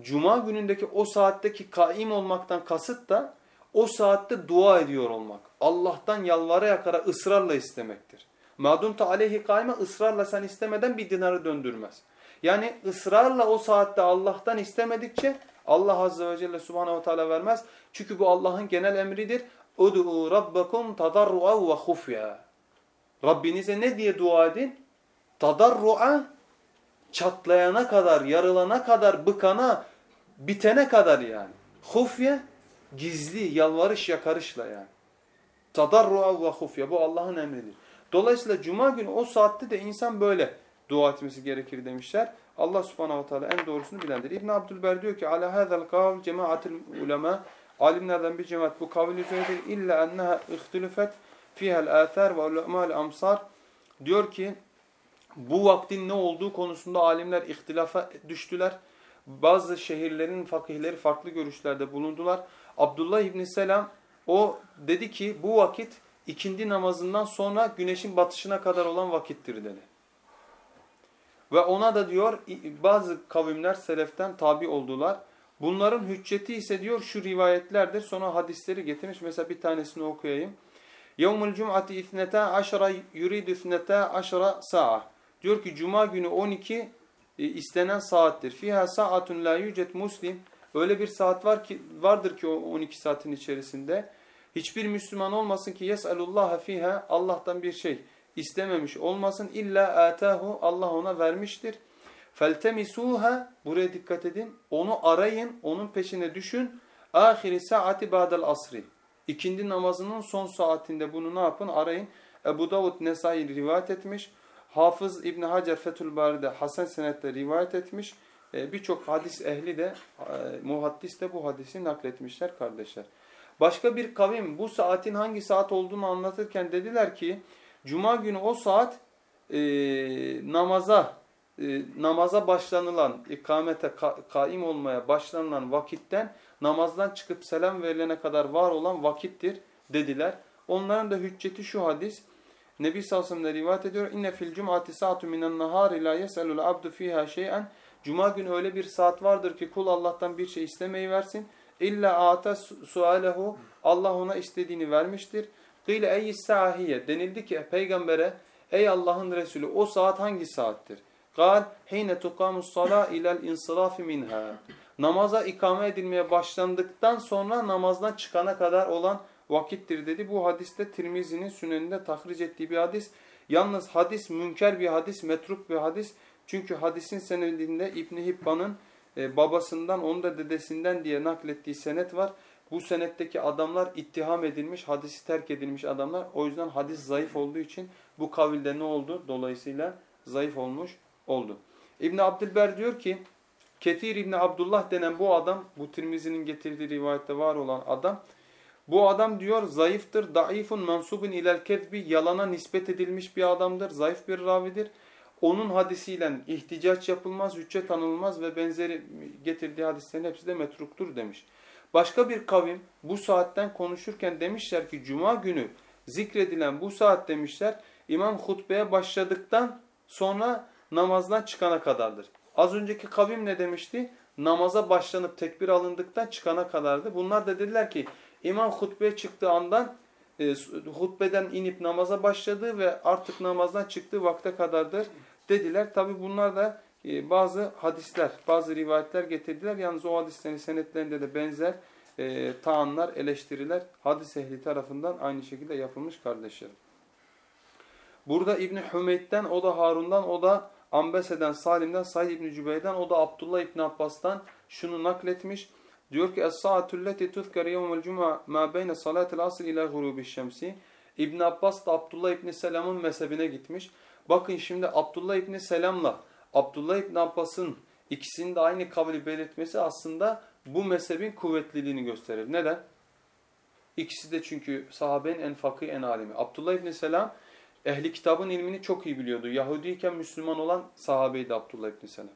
Cuma günündeki o saatteki kaim olmaktan kasıt da o saatte dua ediyor olmak. Allah'tan yalvara yakara ısrarla istemektir. Madumta aleyhi kaime ısrarla sen istemeden bir dinarı döndürmez. Yani ısrarla o saatte Allah'tan istemedikçe Allah Azze ve Celle Subhanahu ve Teala vermez. Çünkü bu Allah'ın genel emridir. Ud'u rabbakum tadarru'a ve hufya. Rabbinize ne diye dua edin? Tadarru'a çatlayana kadar, yarılana kadar, bıkana, bitene kadar yani. Hufye gizli, yalvarış yakarışla yani. Tadarru'a ve hufye bu Allah'ın emridir. Dolayısıyla cuma günü o saatte de insan böyle dua etmesi gerekir demişler. Allah subhanahu teala en doğrusunu bilendir. İbn Abdülber diyor ki ala hadal kavl cemaatul ulema alimlerden bir cemaat bu kavil üzerinedir illa enneha ihtilafet fiha'l athar ve ulema'l amsar diyor ki bu vaktin ne olduğu konusunda alimler ihtilafa düştüler. Bazı şehirlerin fakihleri farklı görüşlerde bulundular. Abdullah İbni Selam o dedi ki bu vakit ikindi namazından sonra güneşin batışına kadar olan vakittir dedi. Ve ona da diyor bazı kavimler seleften tabi oldular. Bunların hücceti ise diyor şu rivayetlerdir. Sonra hadisleri getirmiş. Mesela bir tanesini okuyayım. Yevmul cum'ati ithneta aşra yurid ithneta aşra sa'a. Diyor ki cuma günü 12 e, istenen saattir. Fiha saatun la yucet muslim. Öyle bir saat var ki vardır ki o 12 saatin içerisinde hiçbir Müslüman olmasın ki yesalullah fiha Allah'tan bir şey istememiş olmasın illa atahu Allah ona vermiştir. Feltemisuha buraya dikkat edin. Onu arayın, onun peşine düşün. Ahiri saati ba'del asri. İkindi namazının son saatinde bunu ne yapın? Arayın. Ebu Davud Nesai rivayet etmiş. Hafız İbn Hacer Fethül Bari'de Hasan senetle rivayet etmiş. E, Birçok hadis ehli de e, muhaddis de bu hadisi nakletmişler kardeşler. Başka bir kavim bu saatin hangi saat olduğunu anlatırken dediler ki Cuma günü o saat e, namaza e, namaza başlanılan, ikamete ka, kaim olmaya başlanılan vakitten namazdan çıkıp selam verilene kadar var olan vakittir dediler. Onların da hücceti şu hadis. Nebi sallallahu rivayet ediyor. İnne fil cum'ati saatu minen nahari la yeselul abdu fiha şey'en. Cuma günü öyle bir saat vardır ki kul Allah'tan bir şey istemeyi versin. İlla ata sualehu Allah ona istediğini vermiştir. Kıyle ey sahiye denildi ki peygambere ey Allah'ın Resulü o saat hangi saattir? Kal hine tukamus sala ilel insirafi minha. Namaza ikame edilmeye başlandıktan sonra namazdan çıkana kadar olan vakittir dedi. Bu hadiste Tirmizi'nin süneninde tahric ettiği bir hadis. Yalnız hadis münker bir hadis, metruk bir hadis. Çünkü hadisin senedinde İbn Hibban'ın e, babasından, onu da dedesinden diye naklettiği senet var. Bu senetteki adamlar ittiham edilmiş, hadisi terk edilmiş adamlar. O yüzden hadis zayıf olduğu için bu kavilde ne oldu? Dolayısıyla zayıf olmuş oldu. İbn Abdülber diyor ki Ketir İbni Abdullah denen bu adam, bu Tirmizi'nin getirdiği rivayette var olan adam, bu adam diyor zayıftır, daifun mansubun ilel kezbi, yalana nispet edilmiş bir adamdır, zayıf bir ravidir. Onun hadisiyle ihticaç yapılmaz, hüccet tanınılmaz ve benzeri getirdiği hadislerin hepsi de metruktur demiş. Başka bir kavim bu saatten konuşurken demişler ki cuma günü zikredilen bu saat demişler imam hutbeye başladıktan sonra namazdan çıkana kadardır. Az önceki kavim ne demişti? Namaza başlanıp tekbir alındıktan çıkana kadardı. Bunlar da dediler ki imam hutbeye çıktığı andan e, hutbeden inip namaza başladığı ve artık namazdan çıktığı vakte kadardır dediler. Tabi bunlar da e, bazı hadisler, bazı rivayetler getirdiler. Yalnız o hadislerin senetlerinde de benzer e, taanlar, eleştiriler hadis ehli tarafından aynı şekilde yapılmış kardeşlerim. Burada İbni Hümeyd'den, o da Harun'dan, o da Ambese'den, Salim'den, Said İbni Cübey'den, o da Abdullah İbni Abbas'tan şunu nakletmiş. Diyor ki Es-sa'atü lleti tuzkar yevmel cuma ma beyne salatil asr ila gurubiş şemsi. İbn Abbas da Abdullah İbni Selam'ın mezhebine gitmiş. Bakın şimdi Abdullah İbni Selam'la Abdullah İbni Abbas'ın ikisinin de aynı kavli belirtmesi aslında bu mezhebin kuvvetliliğini gösterir. Neden? İkisi de çünkü sahabenin en fakih, en alimi. Abdullah İbni Selam ehli kitabın ilmini çok iyi biliyordu. Yahudiyken Müslüman olan sahabeydi Abdullah İbni Selam.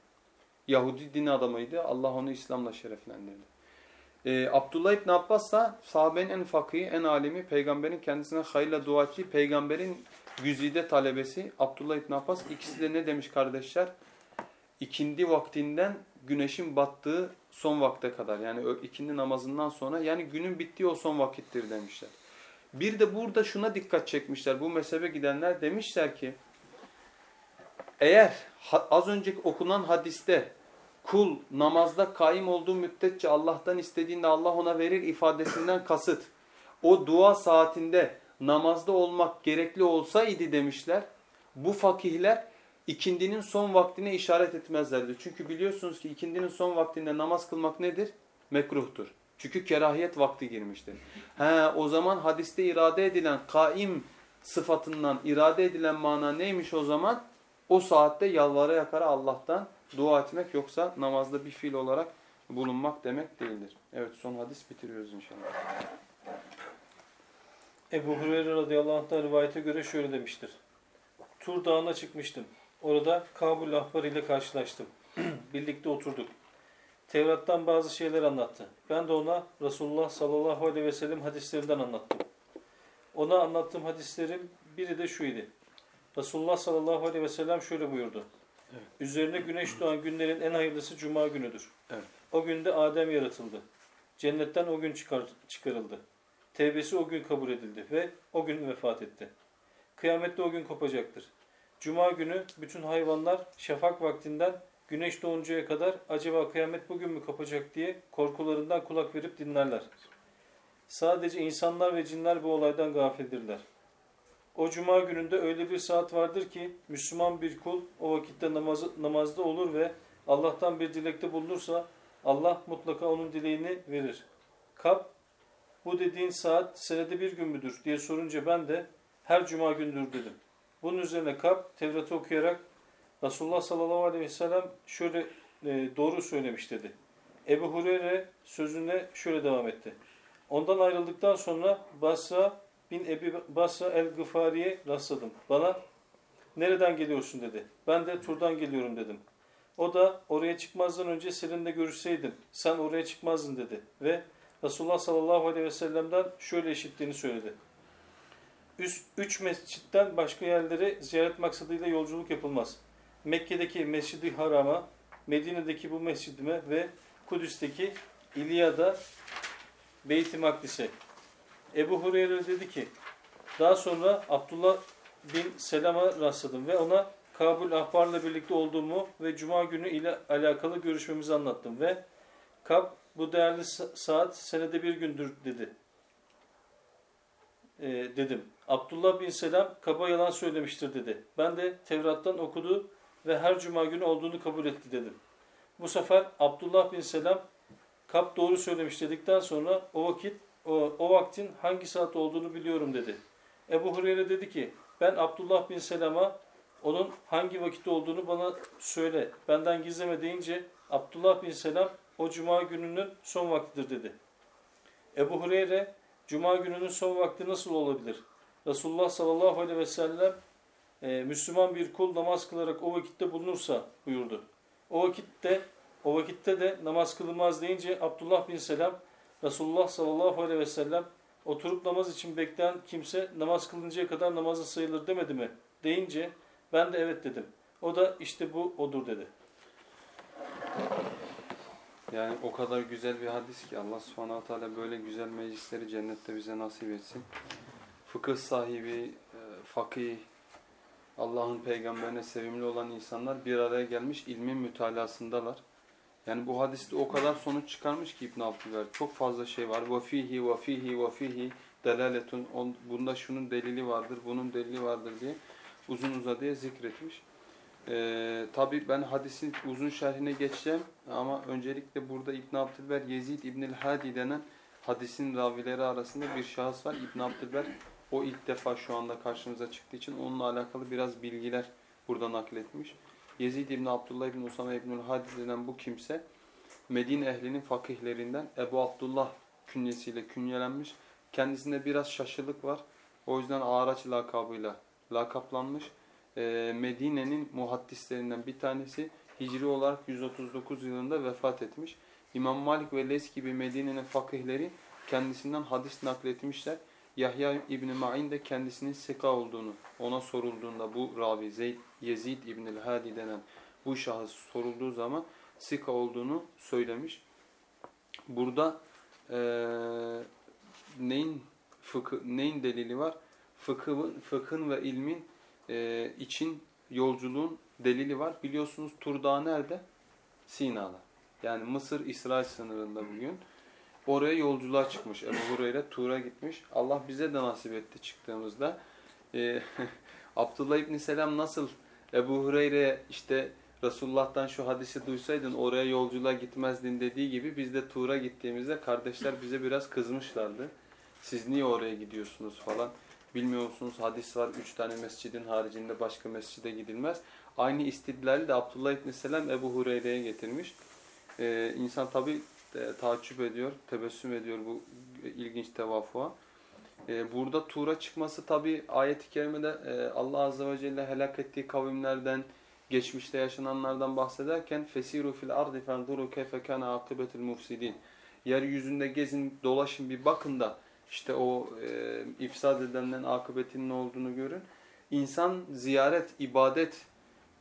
Yahudi din adamıydı. Allah onu İslam'la şereflendirdi. Ee, Abdullah İbni Abbas ise sahabenin en fakih, en alimi, peygamberin kendisine hayırla dua ettiği, peygamberin güzide talebesi Abdullah İbni Abbas. İkisi de ne demiş kardeşler? İkindi vaktinden güneşin battığı son vakte kadar. Yani ikindi namazından sonra yani günün bittiği o son vakittir demişler. Bir de burada şuna dikkat çekmişler. Bu mezhebe gidenler demişler ki eğer az önceki okunan hadiste kul namazda kaim olduğu müddetçe Allah'tan istediğinde Allah ona verir ifadesinden kasıt. O dua saatinde namazda olmak gerekli olsaydı demişler. Bu fakihler ikindinin son vaktine işaret etmezlerdi. Çünkü biliyorsunuz ki ikindinin son vaktinde namaz kılmak nedir? Mekruhtur. Çünkü kerahiyet vakti girmiştir. He, o zaman hadiste irade edilen kaim sıfatından irade edilen mana neymiş o zaman? O saatte yalvara yakara Allah'tan dua etmek yoksa namazda bir fiil olarak bulunmak demek değildir. Evet son hadis bitiriyoruz inşallah. Ebu Hureyre radıyallahu anh'tan rivayete göre şöyle demiştir. Tur dağına çıkmıştım. Orada Kabul Ahbar ile karşılaştım. Birlikte oturduk. Tevrat'tan bazı şeyler anlattı. Ben de ona Resulullah sallallahu aleyhi ve sellem hadislerinden anlattım. Ona anlattığım hadislerin biri de şuydu. Resulullah sallallahu aleyhi ve sellem şöyle buyurdu. Evet. Üzerine güneş doğan günlerin en hayırlısı cuma günüdür. Evet. O günde Adem yaratıldı. Cennetten o gün çıkar, çıkarıldı. Tevbesi o gün kabul edildi ve o gün vefat etti. Kıyamette o gün kopacaktır. Cuma günü bütün hayvanlar şafak vaktinden güneş doğuncaya kadar acaba kıyamet bugün mü kopacak diye korkularından kulak verip dinlerler. Sadece insanlar ve cinler bu olaydan gafildirler. O cuma gününde öyle bir saat vardır ki Müslüman bir kul o vakitte namazı, namazda olur ve Allah'tan bir dilekte bulunursa Allah mutlaka onun dileğini verir. Kap bu dediğin saat senede bir gün müdür diye sorunca ben de her cuma gündür dedim. Bunun üzerine Kap Tevrat'ı okuyarak Resulullah sallallahu aleyhi ve sellem şöyle e, doğru söylemiş dedi. Ebu Hureyre sözüne şöyle devam etti. Ondan ayrıldıktan sonra Basra bin Ebi Basra el-Gıfari'ye rastladım. Bana nereden geliyorsun dedi. Ben de turdan geliyorum dedim. O da oraya çıkmazdan önce seninle görüşseydim sen oraya çıkmazdın dedi. Ve Resulullah sallallahu aleyhi ve sellem'den şöyle işittiğini söyledi. Üst, üç mescitten başka yerlere ziyaret maksadıyla yolculuk yapılmaz. Mekke'deki Mescid-i Haram'a, Medine'deki bu mescidime ve Kudüs'teki İlyada Beyt-i Makdis'e. Ebu Hureyre dedi ki, daha sonra Abdullah bin Selam'a rastladım ve ona Kabul Ahbar'la birlikte olduğumu ve Cuma günü ile alakalı görüşmemizi anlattım ve Kab bu değerli sa- saat senede bir gündür dedi. Ee, dedim. Abdullah bin Selam Kab'a yalan söylemiştir dedi. Ben de Tevrat'tan okudu ve her Cuma günü olduğunu kabul etti dedim. Bu sefer Abdullah bin Selam Kap doğru söylemiş dedikten sonra o vakit o, o vaktin hangi saat olduğunu biliyorum dedi. Ebu Hureyre dedi ki ben Abdullah bin Selam'a onun hangi vakitte olduğunu bana söyle. Benden gizleme deyince Abdullah bin Selam o cuma gününün son vaktidir dedi. Ebu Hureyre cuma gününün son vakti nasıl olabilir? Resulullah sallallahu aleyhi ve sellem e, Müslüman bir kul namaz kılarak o vakitte bulunursa buyurdu. O vakitte o vakitte de namaz kılınmaz deyince Abdullah bin Selam Resulullah sallallahu aleyhi ve sellem oturup namaz için bekleyen kimse namaz kılıncaya kadar namazı sayılır demedi mi? Deyince ben de evet dedim. O da işte bu odur dedi. Yani o kadar güzel bir hadis ki Allah subhanahu teala böyle güzel meclisleri cennette bize nasip etsin. Fıkıh sahibi, e, fakih, Allah'ın peygamberine sevimli olan insanlar bir araya gelmiş ilmin mütalasındalar. Yani bu hadiste o kadar sonuç çıkarmış ki İbn Abdülber. Çok fazla şey var. Ve fihi ve fihi ve fihi delaletun. Bunda şunun delili vardır, bunun delili vardır diye uzun uzadıya zikretmiş. Ee, Tabi ben hadisin uzun şerhine geçeceğim ama öncelikle burada İbn Abdülber Yezid İbnül Hadi denen hadisin ravileri arasında bir şahıs var. İbn Abdülber o ilk defa şu anda karşımıza çıktığı için onunla alakalı biraz bilgiler burada nakletmiş. Yezid İbn Abdullah İbn Usame İbnül Hadi denen bu kimse Medine ehlinin fakihlerinden Ebu Abdullah künyesiyle künyelenmiş. Kendisinde biraz şaşılık var. O yüzden Ağraç lakabıyla lakaplanmış. Ee, Medine'nin muhaddislerinden bir tanesi Hicri olarak 139 yılında vefat etmiş. İmam Malik ve Les gibi Medine'nin fakihleri kendisinden hadis nakletmişler. Yahya İbni Ma'in de kendisinin sika olduğunu, ona sorulduğunda bu ravi Zeyd, Yezid İbnül Hadi denen bu şahıs sorulduğu zaman sika olduğunu söylemiş. Burada eee neyin fıkı, neyin delili var? Fıkhın, fıkhın ve ilmin e, için yolculuğun delili var. Biliyorsunuz Tur Dağı nerede? Sina'da. Yani Mısır İsrail sınırında bugün. Oraya yolculuğa çıkmış. Ebu Hureyre Tur'a gitmiş. Allah bize de nasip etti çıktığımızda. E, Abdullah İbni Selam nasıl Ebu Hureyre işte Resulullah'tan şu hadisi duysaydın oraya yolculuğa gitmezdin dediği gibi biz de Tur'a gittiğimizde kardeşler bize biraz kızmışlardı. Siz niye oraya gidiyorsunuz falan. Bilmiyor musunuz hadis var üç tane mescidin haricinde başka mescide gidilmez. Aynı istidlali de Abdullah İbni Selam Ebu Hureyre'ye getirmiş. Ee, insan tabi e, taaccüp ediyor, tebessüm ediyor bu ilginç tevafuğa. Ee, burada Tur'a çıkması tabi ayet-i kerimede e, Allah Azze ve Celle helak ettiği kavimlerden, geçmişte yaşananlardan bahsederken fesiru fil ardi fenzuru keyfe kana akibetul mufsidin. Yeryüzünde gezin, dolaşın bir bakın da işte o e, ifsad edenlerin akıbetinin ne olduğunu görün. İnsan ziyaret, ibadet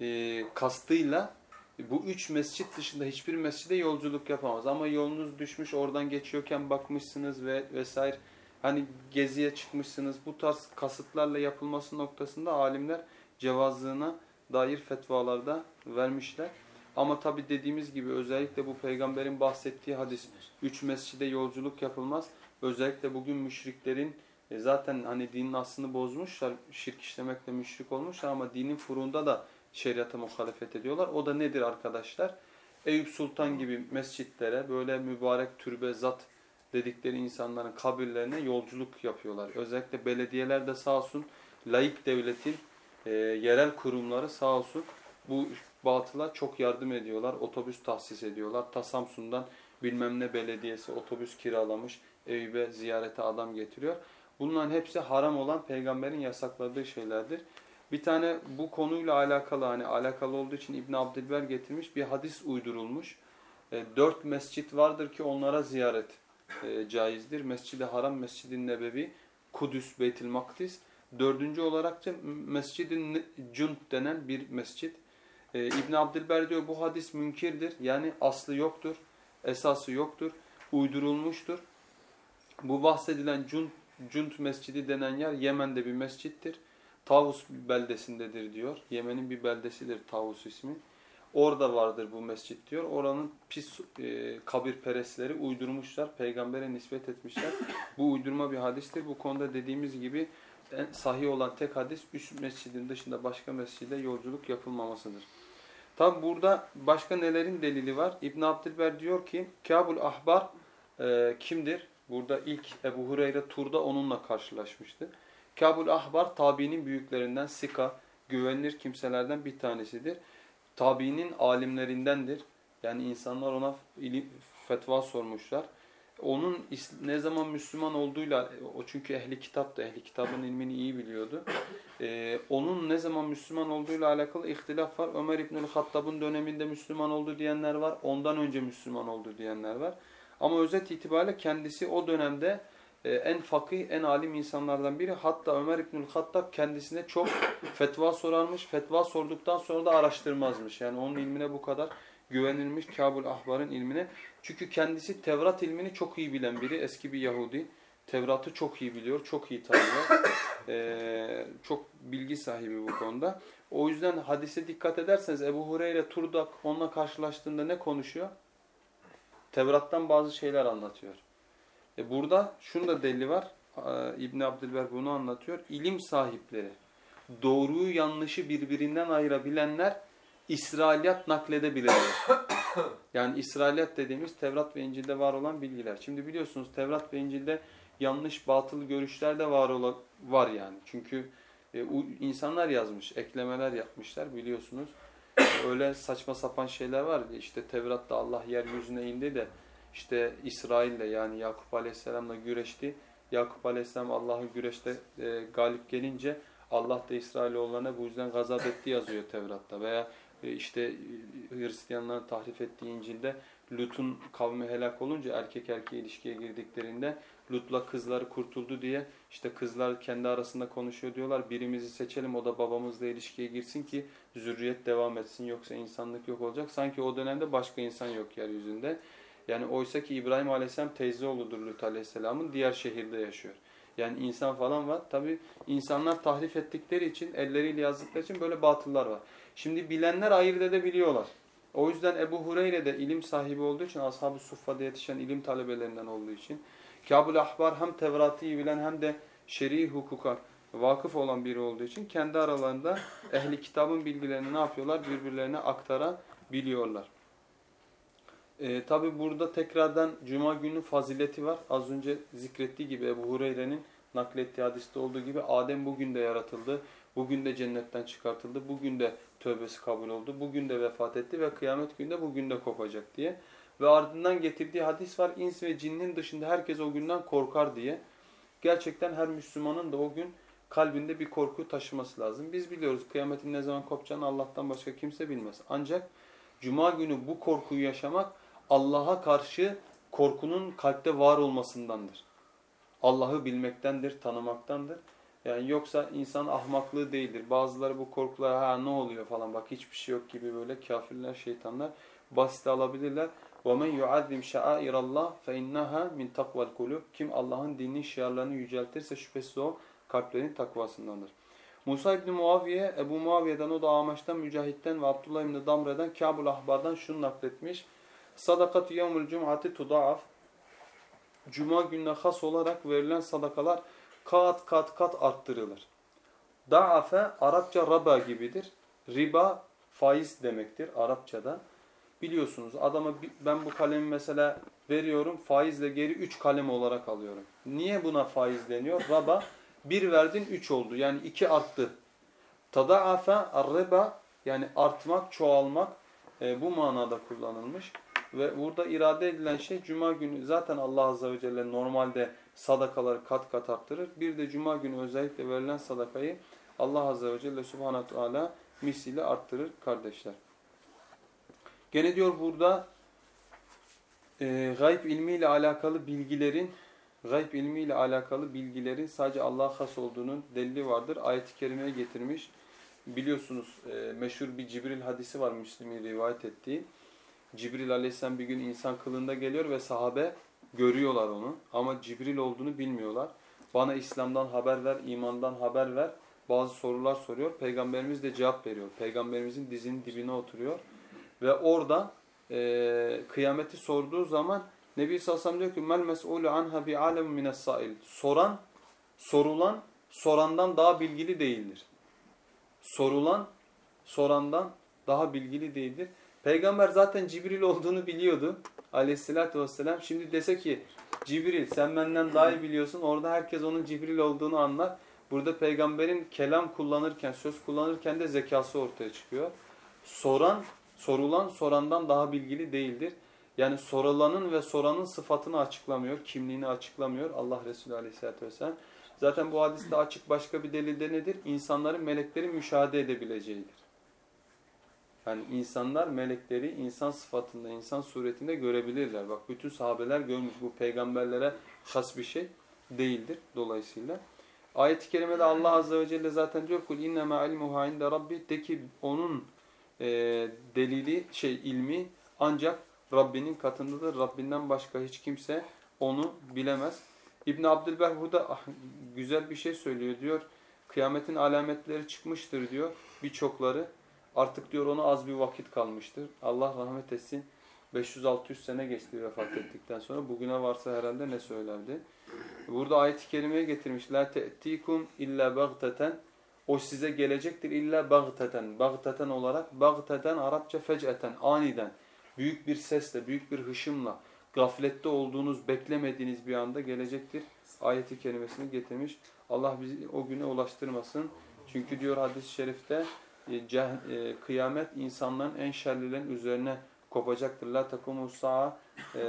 e, kastıyla bu üç mescit dışında hiçbir mescide yolculuk yapamaz. Ama yolunuz düşmüş oradan geçiyorken bakmışsınız ve vesaire hani geziye çıkmışsınız. Bu tarz kasıtlarla yapılması noktasında alimler cevazlığına dair fetvalarda vermişler. Ama tabi dediğimiz gibi özellikle bu peygamberin bahsettiği hadis üç mescide yolculuk yapılmaz. Özellikle bugün müşriklerin e, zaten hani dinin aslını bozmuşlar, şirk işlemekle müşrik olmuşlar ama dinin furuunda da şeriata muhalefet ediyorlar. O da nedir arkadaşlar? Eyüp Sultan gibi mescitlere böyle mübarek türbe zat dedikleri insanların kabirlerine yolculuk yapıyorlar. Özellikle belediyeler de sağ olsun laik devletin e, yerel kurumları sağ olsun bu batıla çok yardım ediyorlar. Otobüs tahsis ediyorlar. Ta Samsun'dan bilmem ne belediyesi otobüs kiralamış. Eyüp'e ziyarete adam getiriyor. Bunların hepsi haram olan peygamberin yasakladığı şeylerdir. Bir tane bu konuyla alakalı hani alakalı olduğu için İbn Abdülber getirmiş bir hadis uydurulmuş. E, dört mescit vardır ki onlara ziyaret e, caizdir. Mescid-i Haram, Mescid-i Nebevi, Kudüs, Beytül Makdis. Dördüncü olarak da Mescid-i Cunt denen bir mescit. E, İbn Abdülber diyor bu hadis münkirdir. Yani aslı yoktur, esası yoktur, uydurulmuştur. Bu bahsedilen Cunt, Cunt Mescidi denen yer Yemen'de bir mescittir. Tavus beldesindedir diyor. Yemen'in bir beldesidir Tavus ismi. Orada vardır bu mescit diyor. Oranın pis e, kabirperestleri uydurmuşlar. Peygambere nispet etmişler. Bu uydurma bir hadistir. Bu konuda dediğimiz gibi en sahih olan tek hadis üst mescidin dışında başka mescide yolculuk yapılmamasıdır. Tabi burada başka nelerin delili var? İbn Abdülber diyor ki Kabul Ahbar e, kimdir? Burada ilk Ebu Hureyre turda onunla karşılaşmıştı. Kabul Ahbar tabiinin büyüklerinden Sika, güvenilir kimselerden bir tanesidir. Tabiinin alimlerindendir. Yani insanlar ona ilim, fetva sormuşlar. Onun ne zaman Müslüman olduğuyla, o çünkü ehli kitap da ehli kitabın ilmini iyi biliyordu. Ee, onun ne zaman Müslüman olduğuyla alakalı ihtilaf var. Ömer İbnül Hattab'ın döneminde Müslüman oldu diyenler var. Ondan önce Müslüman oldu diyenler var. Ama özet itibariyle kendisi o dönemde en fakih, en alim insanlardan biri. Hatta Ömer İbnül Hattab kendisine çok fetva sorarmış. Fetva sorduktan sonra da araştırmazmış. Yani onun ilmine bu kadar güvenilmiş Kabul Ahbar'ın ilmine. Çünkü kendisi Tevrat ilmini çok iyi bilen biri. Eski bir Yahudi. Tevrat'ı çok iyi biliyor, çok iyi tanıyor. Ee, çok bilgi sahibi bu konuda. O yüzden hadise dikkat ederseniz Ebu Hureyre Turdak onunla karşılaştığında ne konuşuyor? Tevrat'tan bazı şeyler anlatıyor. E burada şunu da delili var. İbn Abdülber bunu anlatıyor. İlim sahipleri, doğruyu yanlışı birbirinden ayırabilenler İsrailiyat nakledebilirler. yani İsrailiyat dediğimiz Tevrat ve İncil'de var olan bilgiler. Şimdi biliyorsunuz Tevrat ve İncil'de yanlış, batıl görüşler de var olan, var yani. Çünkü e, insanlar yazmış, eklemeler yapmışlar biliyorsunuz. Öyle saçma sapan şeyler var. İşte Tevrat'ta Allah yeryüzüne indi de işte İsrail'le yani Yakup Aleyhisselam'la güreşti. Yakup Aleyhisselam Allah'ın güreşte e, galip gelince Allah da İsrailoğullarına bu yüzden gazap etti yazıyor Tevrat'ta. Veya e, işte e, Hristiyanların tahrif ettiği İncil'de Lut'un kavmi helak olunca erkek erkeğe ilişkiye girdiklerinde Lut'la kızları kurtuldu diye işte kızlar kendi arasında konuşuyor diyorlar. Birimizi seçelim o da babamızla ilişkiye girsin ki zürriyet devam etsin yoksa insanlık yok olacak. Sanki o dönemde başka insan yok yeryüzünde. Yani oysa ki İbrahim Aleyhisselam teyze oğludur Lut Aleyhisselam'ın diğer şehirde yaşıyor. Yani insan falan var. Tabi insanlar tahrif ettikleri için, elleriyle yazdıkları için böyle batıllar var. Şimdi bilenler ayırt edebiliyorlar. O yüzden Ebu Hureyre de ilim sahibi olduğu için, Ashab-ı Suffa'da yetişen ilim talebelerinden olduğu için, Kabul Ahbar hem Tevrat'ı bilen hem de şer'i hukuka vakıf olan biri olduğu için kendi aralarında ehli kitabın bilgilerini ne yapıyorlar? Birbirlerine aktarabiliyorlar. E, Tabi burada tekrardan Cuma günü fazileti var. Az önce zikrettiği gibi Ebu Hureyre'nin naklettiği hadiste olduğu gibi Adem bugün de yaratıldı. Bugün de cennetten çıkartıldı. Bugün de tövbesi kabul oldu. Bugün de vefat etti ve kıyamet günde bugün de kopacak diye. Ve ardından getirdiği hadis var. İns ve cinnin dışında herkes o günden korkar diye. Gerçekten her Müslümanın da o gün kalbinde bir korku taşıması lazım. Biz biliyoruz kıyametin ne zaman kopacağını Allah'tan başka kimse bilmez. Ancak Cuma günü bu korkuyu yaşamak Allah'a karşı korkunun kalpte var olmasındandır. Allah'ı bilmektendir, tanımaktandır. Yani yoksa insan ahmaklığı değildir. Bazıları bu korkulara ha ne oluyor falan bak hiçbir şey yok gibi böyle kafirler, şeytanlar basit alabilirler. وَمَنْ يُعَذِّمْ شَعَائِرَ اللّٰهِ فَاِنَّهَا مِنْ تَقْوَ الْقُلُوبِ Kim Allah'ın dinini, şiarlarını yüceltirse şüphesiz o kalplerin takvasındandır. Musa İbni Muaviye, Ebu Muaviye'den o da Amaş'tan, Mücahit'ten ve Abdullah İbni Damre'den, Kabul Ahbar'dan şunu nakletmiş. Sadakat yevmül cum'ati tudaaf. Cuma gününe has olarak verilen sadakalar kat kat kat arttırılır. Da'afe Arapça raba gibidir. Riba faiz demektir Arapçada. biliyorsunuz adama ben bu kalemi mesela veriyorum faizle geri 3 kalem olarak alıyorum. Niye buna faiz deniyor? Raba 1 verdin 3 oldu yani 2 arttı. Tadaafe ar-riba yani artmak, çoğalmak e, bu manada kullanılmış. Ve burada irade edilen şey cuma günü zaten Allah Azze ve Celle normalde sadakaları kat kat arttırır. Bir de cuma günü özellikle verilen sadakayı Allah Azze ve Celle Subhanahu Teala misliyle arttırır kardeşler. Gene diyor burada e, gayb ilmiyle alakalı bilgilerin gayb ilmiyle alakalı bilgilerin sadece Allah'a has olduğunun delili vardır. Ayet-i kerimeye getirmiş. Biliyorsunuz e, meşhur bir Cibril hadisi var Müslim'in rivayet ettiği. Cibril aleyhisselam bir gün insan kılığında geliyor ve sahabe görüyorlar onu. Ama Cibril olduğunu bilmiyorlar. Bana İslam'dan haber ver, imandan haber ver. Bazı sorular soruyor. Peygamberimiz de cevap veriyor. Peygamberimizin dizinin dibine oturuyor. Ve orada e, kıyameti sorduğu zaman Nebi sellem diyor ki mel mes'ulu anha bi alem mines sail. Soran, sorulan sorandan daha bilgili değildir. Sorulan sorandan daha bilgili değildir. Peygamber zaten Cibril olduğunu biliyordu aleyhissalatü vesselam. Şimdi dese ki Cibril sen benden daha iyi biliyorsun. Orada herkes onun Cibril olduğunu anlar. Burada peygamberin kelam kullanırken, söz kullanırken de zekası ortaya çıkıyor. Soran, sorulan sorandan daha bilgili değildir. Yani sorulanın ve soranın sıfatını açıklamıyor, kimliğini açıklamıyor Allah Resulü Aleyhisselatü Vesselam. Zaten bu hadiste açık başka bir delilde nedir? İnsanların melekleri müşahede edebileceğidir. Yani insanlar melekleri insan sıfatında, insan suretinde görebilirler. Bak bütün sahabeler görmüş bu peygamberlere has bir şey değildir dolayısıyla. Ayet-i kerimede Allah Azze ve Celle zaten diyor kul innema ilmuha inde rabbi de ki onun e, delili şey ilmi ancak Rabbinin katındadır. Rabbinden başka hiç kimse onu bilemez. İbn Abdülber burada ah, güzel bir şey söylüyor diyor. Kıyametin alametleri çıkmıştır diyor birçokları. Artık diyor ona az bir vakit kalmıştır. Allah rahmet etsin. 500-600 sene geçti vefat ettikten sonra. Bugüne varsa herhalde ne söylerdi? Burada ayet-i kerimeye getirmiş. La te'tikum illa bagteten. O size gelecektir illa bagteten. Bagteten olarak bagteten Arapça fec'eten aniden. Büyük bir sesle, büyük bir hışımla gaflette olduğunuz, beklemediğiniz bir anda gelecektir. Ayeti kerimesini getirmiş. Allah bizi o güne ulaştırmasın. Çünkü diyor hadis-i şerifte ceh- e, kıyamet insanların en şerlilerin üzerine kopacaktır. La takumu sa'a e,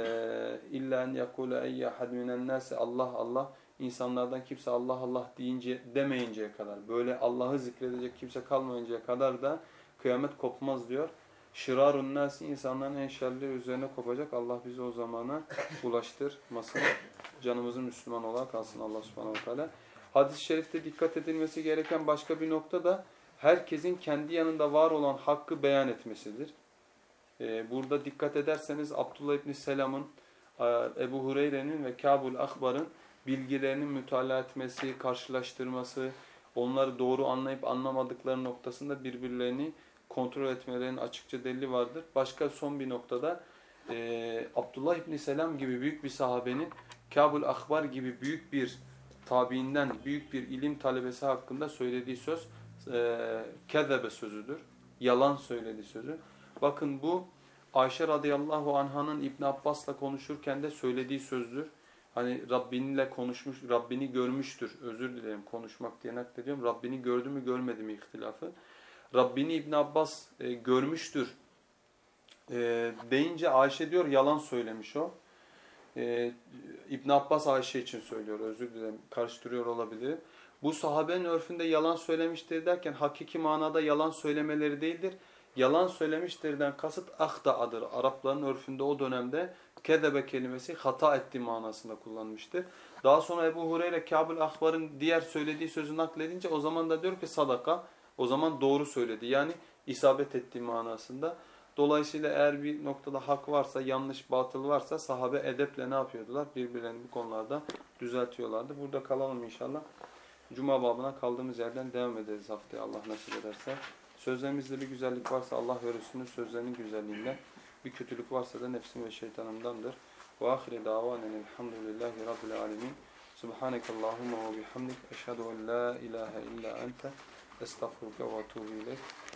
illa en yekule ey ahad minen Allah Allah insanlardan kimse Allah Allah deyince demeyinceye kadar böyle Allah'ı zikredecek kimse kalmayıncaya kadar da kıyamet kopmaz diyor. Şirarun nasi insanların en şerlileri üzerine kopacak. Allah bizi o zamana ulaştırmasın. Canımızın Müslüman olarak kalsın Allah subhanahu wa ta'ala. Hadis-i şerifte dikkat edilmesi gereken başka bir nokta da herkesin kendi yanında var olan hakkı beyan etmesidir. Ee, burada dikkat ederseniz Abdullah İbni Selam'ın, e, Ebu Hureyre'nin ve Kabul Akbar'ın bilgilerinin mütalaa etmesi, karşılaştırması, onları doğru anlayıp anlamadıkları noktasında birbirlerini kontrol etmelerinin açıkça delili vardır. Başka son bir noktada e, Abdullah İbni Selam gibi büyük bir sahabenin Kabul Akbar gibi büyük bir tabiinden, büyük bir ilim talebesi hakkında söylediği söz e, kezebe sözüdür. Yalan söyledi sözü. Bakın bu Ayşe radıyallahu anhanın İbn Abbas'la konuşurken de söylediği sözdür. Hani Rabbinle konuşmuş, Rabbini görmüştür. Özür dilerim konuşmak diye naklediyorum. Rabbini gördü mü görmedi mi ihtilafı. Rabbini İbn Abbas e, görmüştür e, deyince Ayşe diyor yalan söylemiş o. E, İbn Abbas Ayşe için söylüyor özür dilerim karıştırıyor olabilir. Bu sahabenin örfünde yalan söylemiştir derken hakiki manada yalan söylemeleri değildir. Yalan söylemiştirden kasıt ahta'adır. Arapların örfünde o dönemde kedebe kelimesi hata etti manasında kullanmıştır. Daha sonra Ebu Hureyre Kabul Akbar'ın diğer söylediği sözü nakledince o zaman da diyor ki sadaka. O zaman doğru söyledi. Yani isabet ettiği manasında. Dolayısıyla eğer bir noktada hak varsa, yanlış, batıl varsa sahabe edeple ne yapıyordular? Birbirlerini bu konularda düzeltiyorlardı. Burada kalalım inşallah. Cuma babına kaldığımız yerden devam ederiz haftaya Allah nasip ederse. Sözlerimizde bir güzellik varsa Allah ve sözlerinin güzelliğinden, bir kötülük varsa da nefsim ve şeytanımdandır. Ve ahire davanen elhamdülillahi rabbil alemin. Subhanekallahumma ve bihamdik. Eşhedü en la ilahe illa ente. Estağfurullah ve etûbü ileyk.